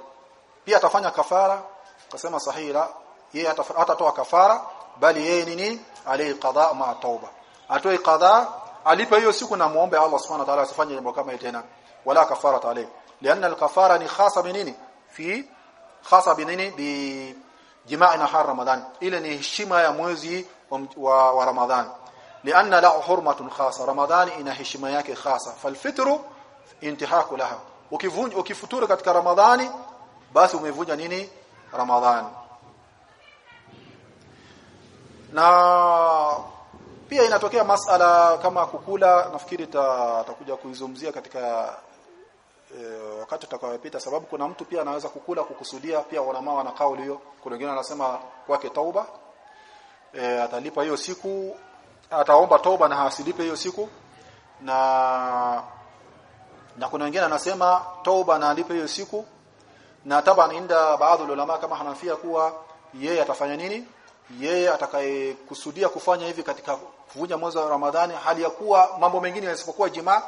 Pia atafanya kafara akasema sahihi la yeye hatatoa kafara bali yeye ni nini? Alayhi qada ma tauba. Atoe qada alipe hiyo siku na muombe Allah subhanahu wa ta'ala asifanye jambo kama hili tena. Wala kafara alayhi. Lianna al-kafara ni khasa binini fi khasa binini bi jima'i nahar ramadan. Ile ni heshima ya mwezi wa, wa ramadhan lianna la hurmatun khasa. Ramadhan ina heshima yake khasa. Falfitru intihaku laha. Ukivunja ukifuturu katika ramadhani basi umevunja nini? Ramadhani na pia inatokea masala kama kukula nafikiri tatakuja kuizungumzia katika e, wakati utakayopita sababu kuna mtu pia anaweza kukula kukusudia pia wana kauli hiyo kuna wengine wanasema kwake tauba. E, atalipa hiyo siku ataomba toba na hasilipe hiyo siku. Na na kuna wengine anasema toba na alipe hiyo siku. Na taban inda baadhi ulama kama Hanafia kuwa yeye atafanya nini yeye atakayekusudia kufanya hivi katika kuvunja mwezi wa Ramadhani hali ya kuwa mambo mengine yasipokuwa jima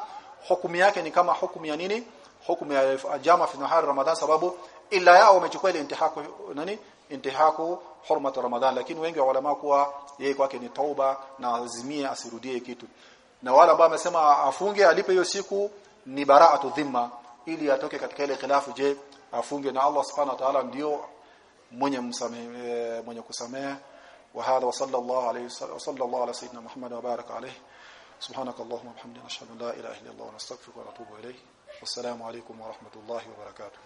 hukumu yake ni kama hukumu ya nini? Hukumu ya jama fi nahar Ramadhan sababu ila yao wamechukua ile intihaku nani? Intihaku hurmat Ramadhan. Lakini wengi wa ulama kuwa yeye kwake ni tauba na azimie asirudie kitu. Na wale ambao amesema afunge alipe hiyo siku ni bara'atu dhimma ili atoke katika ile khilafu je afunge? Na Allah subhanahu wa ta'ala ndio mwenye msamehe mwenye kusamehe وهذا وصلى الله عليه وصلى الله على سيدنا محمد وبارك عليه سبحانك اللهم وبحمدك نشهد ان لا اله الا الله ونستغفرك ونتوب اليه والسلام عليكم ورحمه الله وبركاته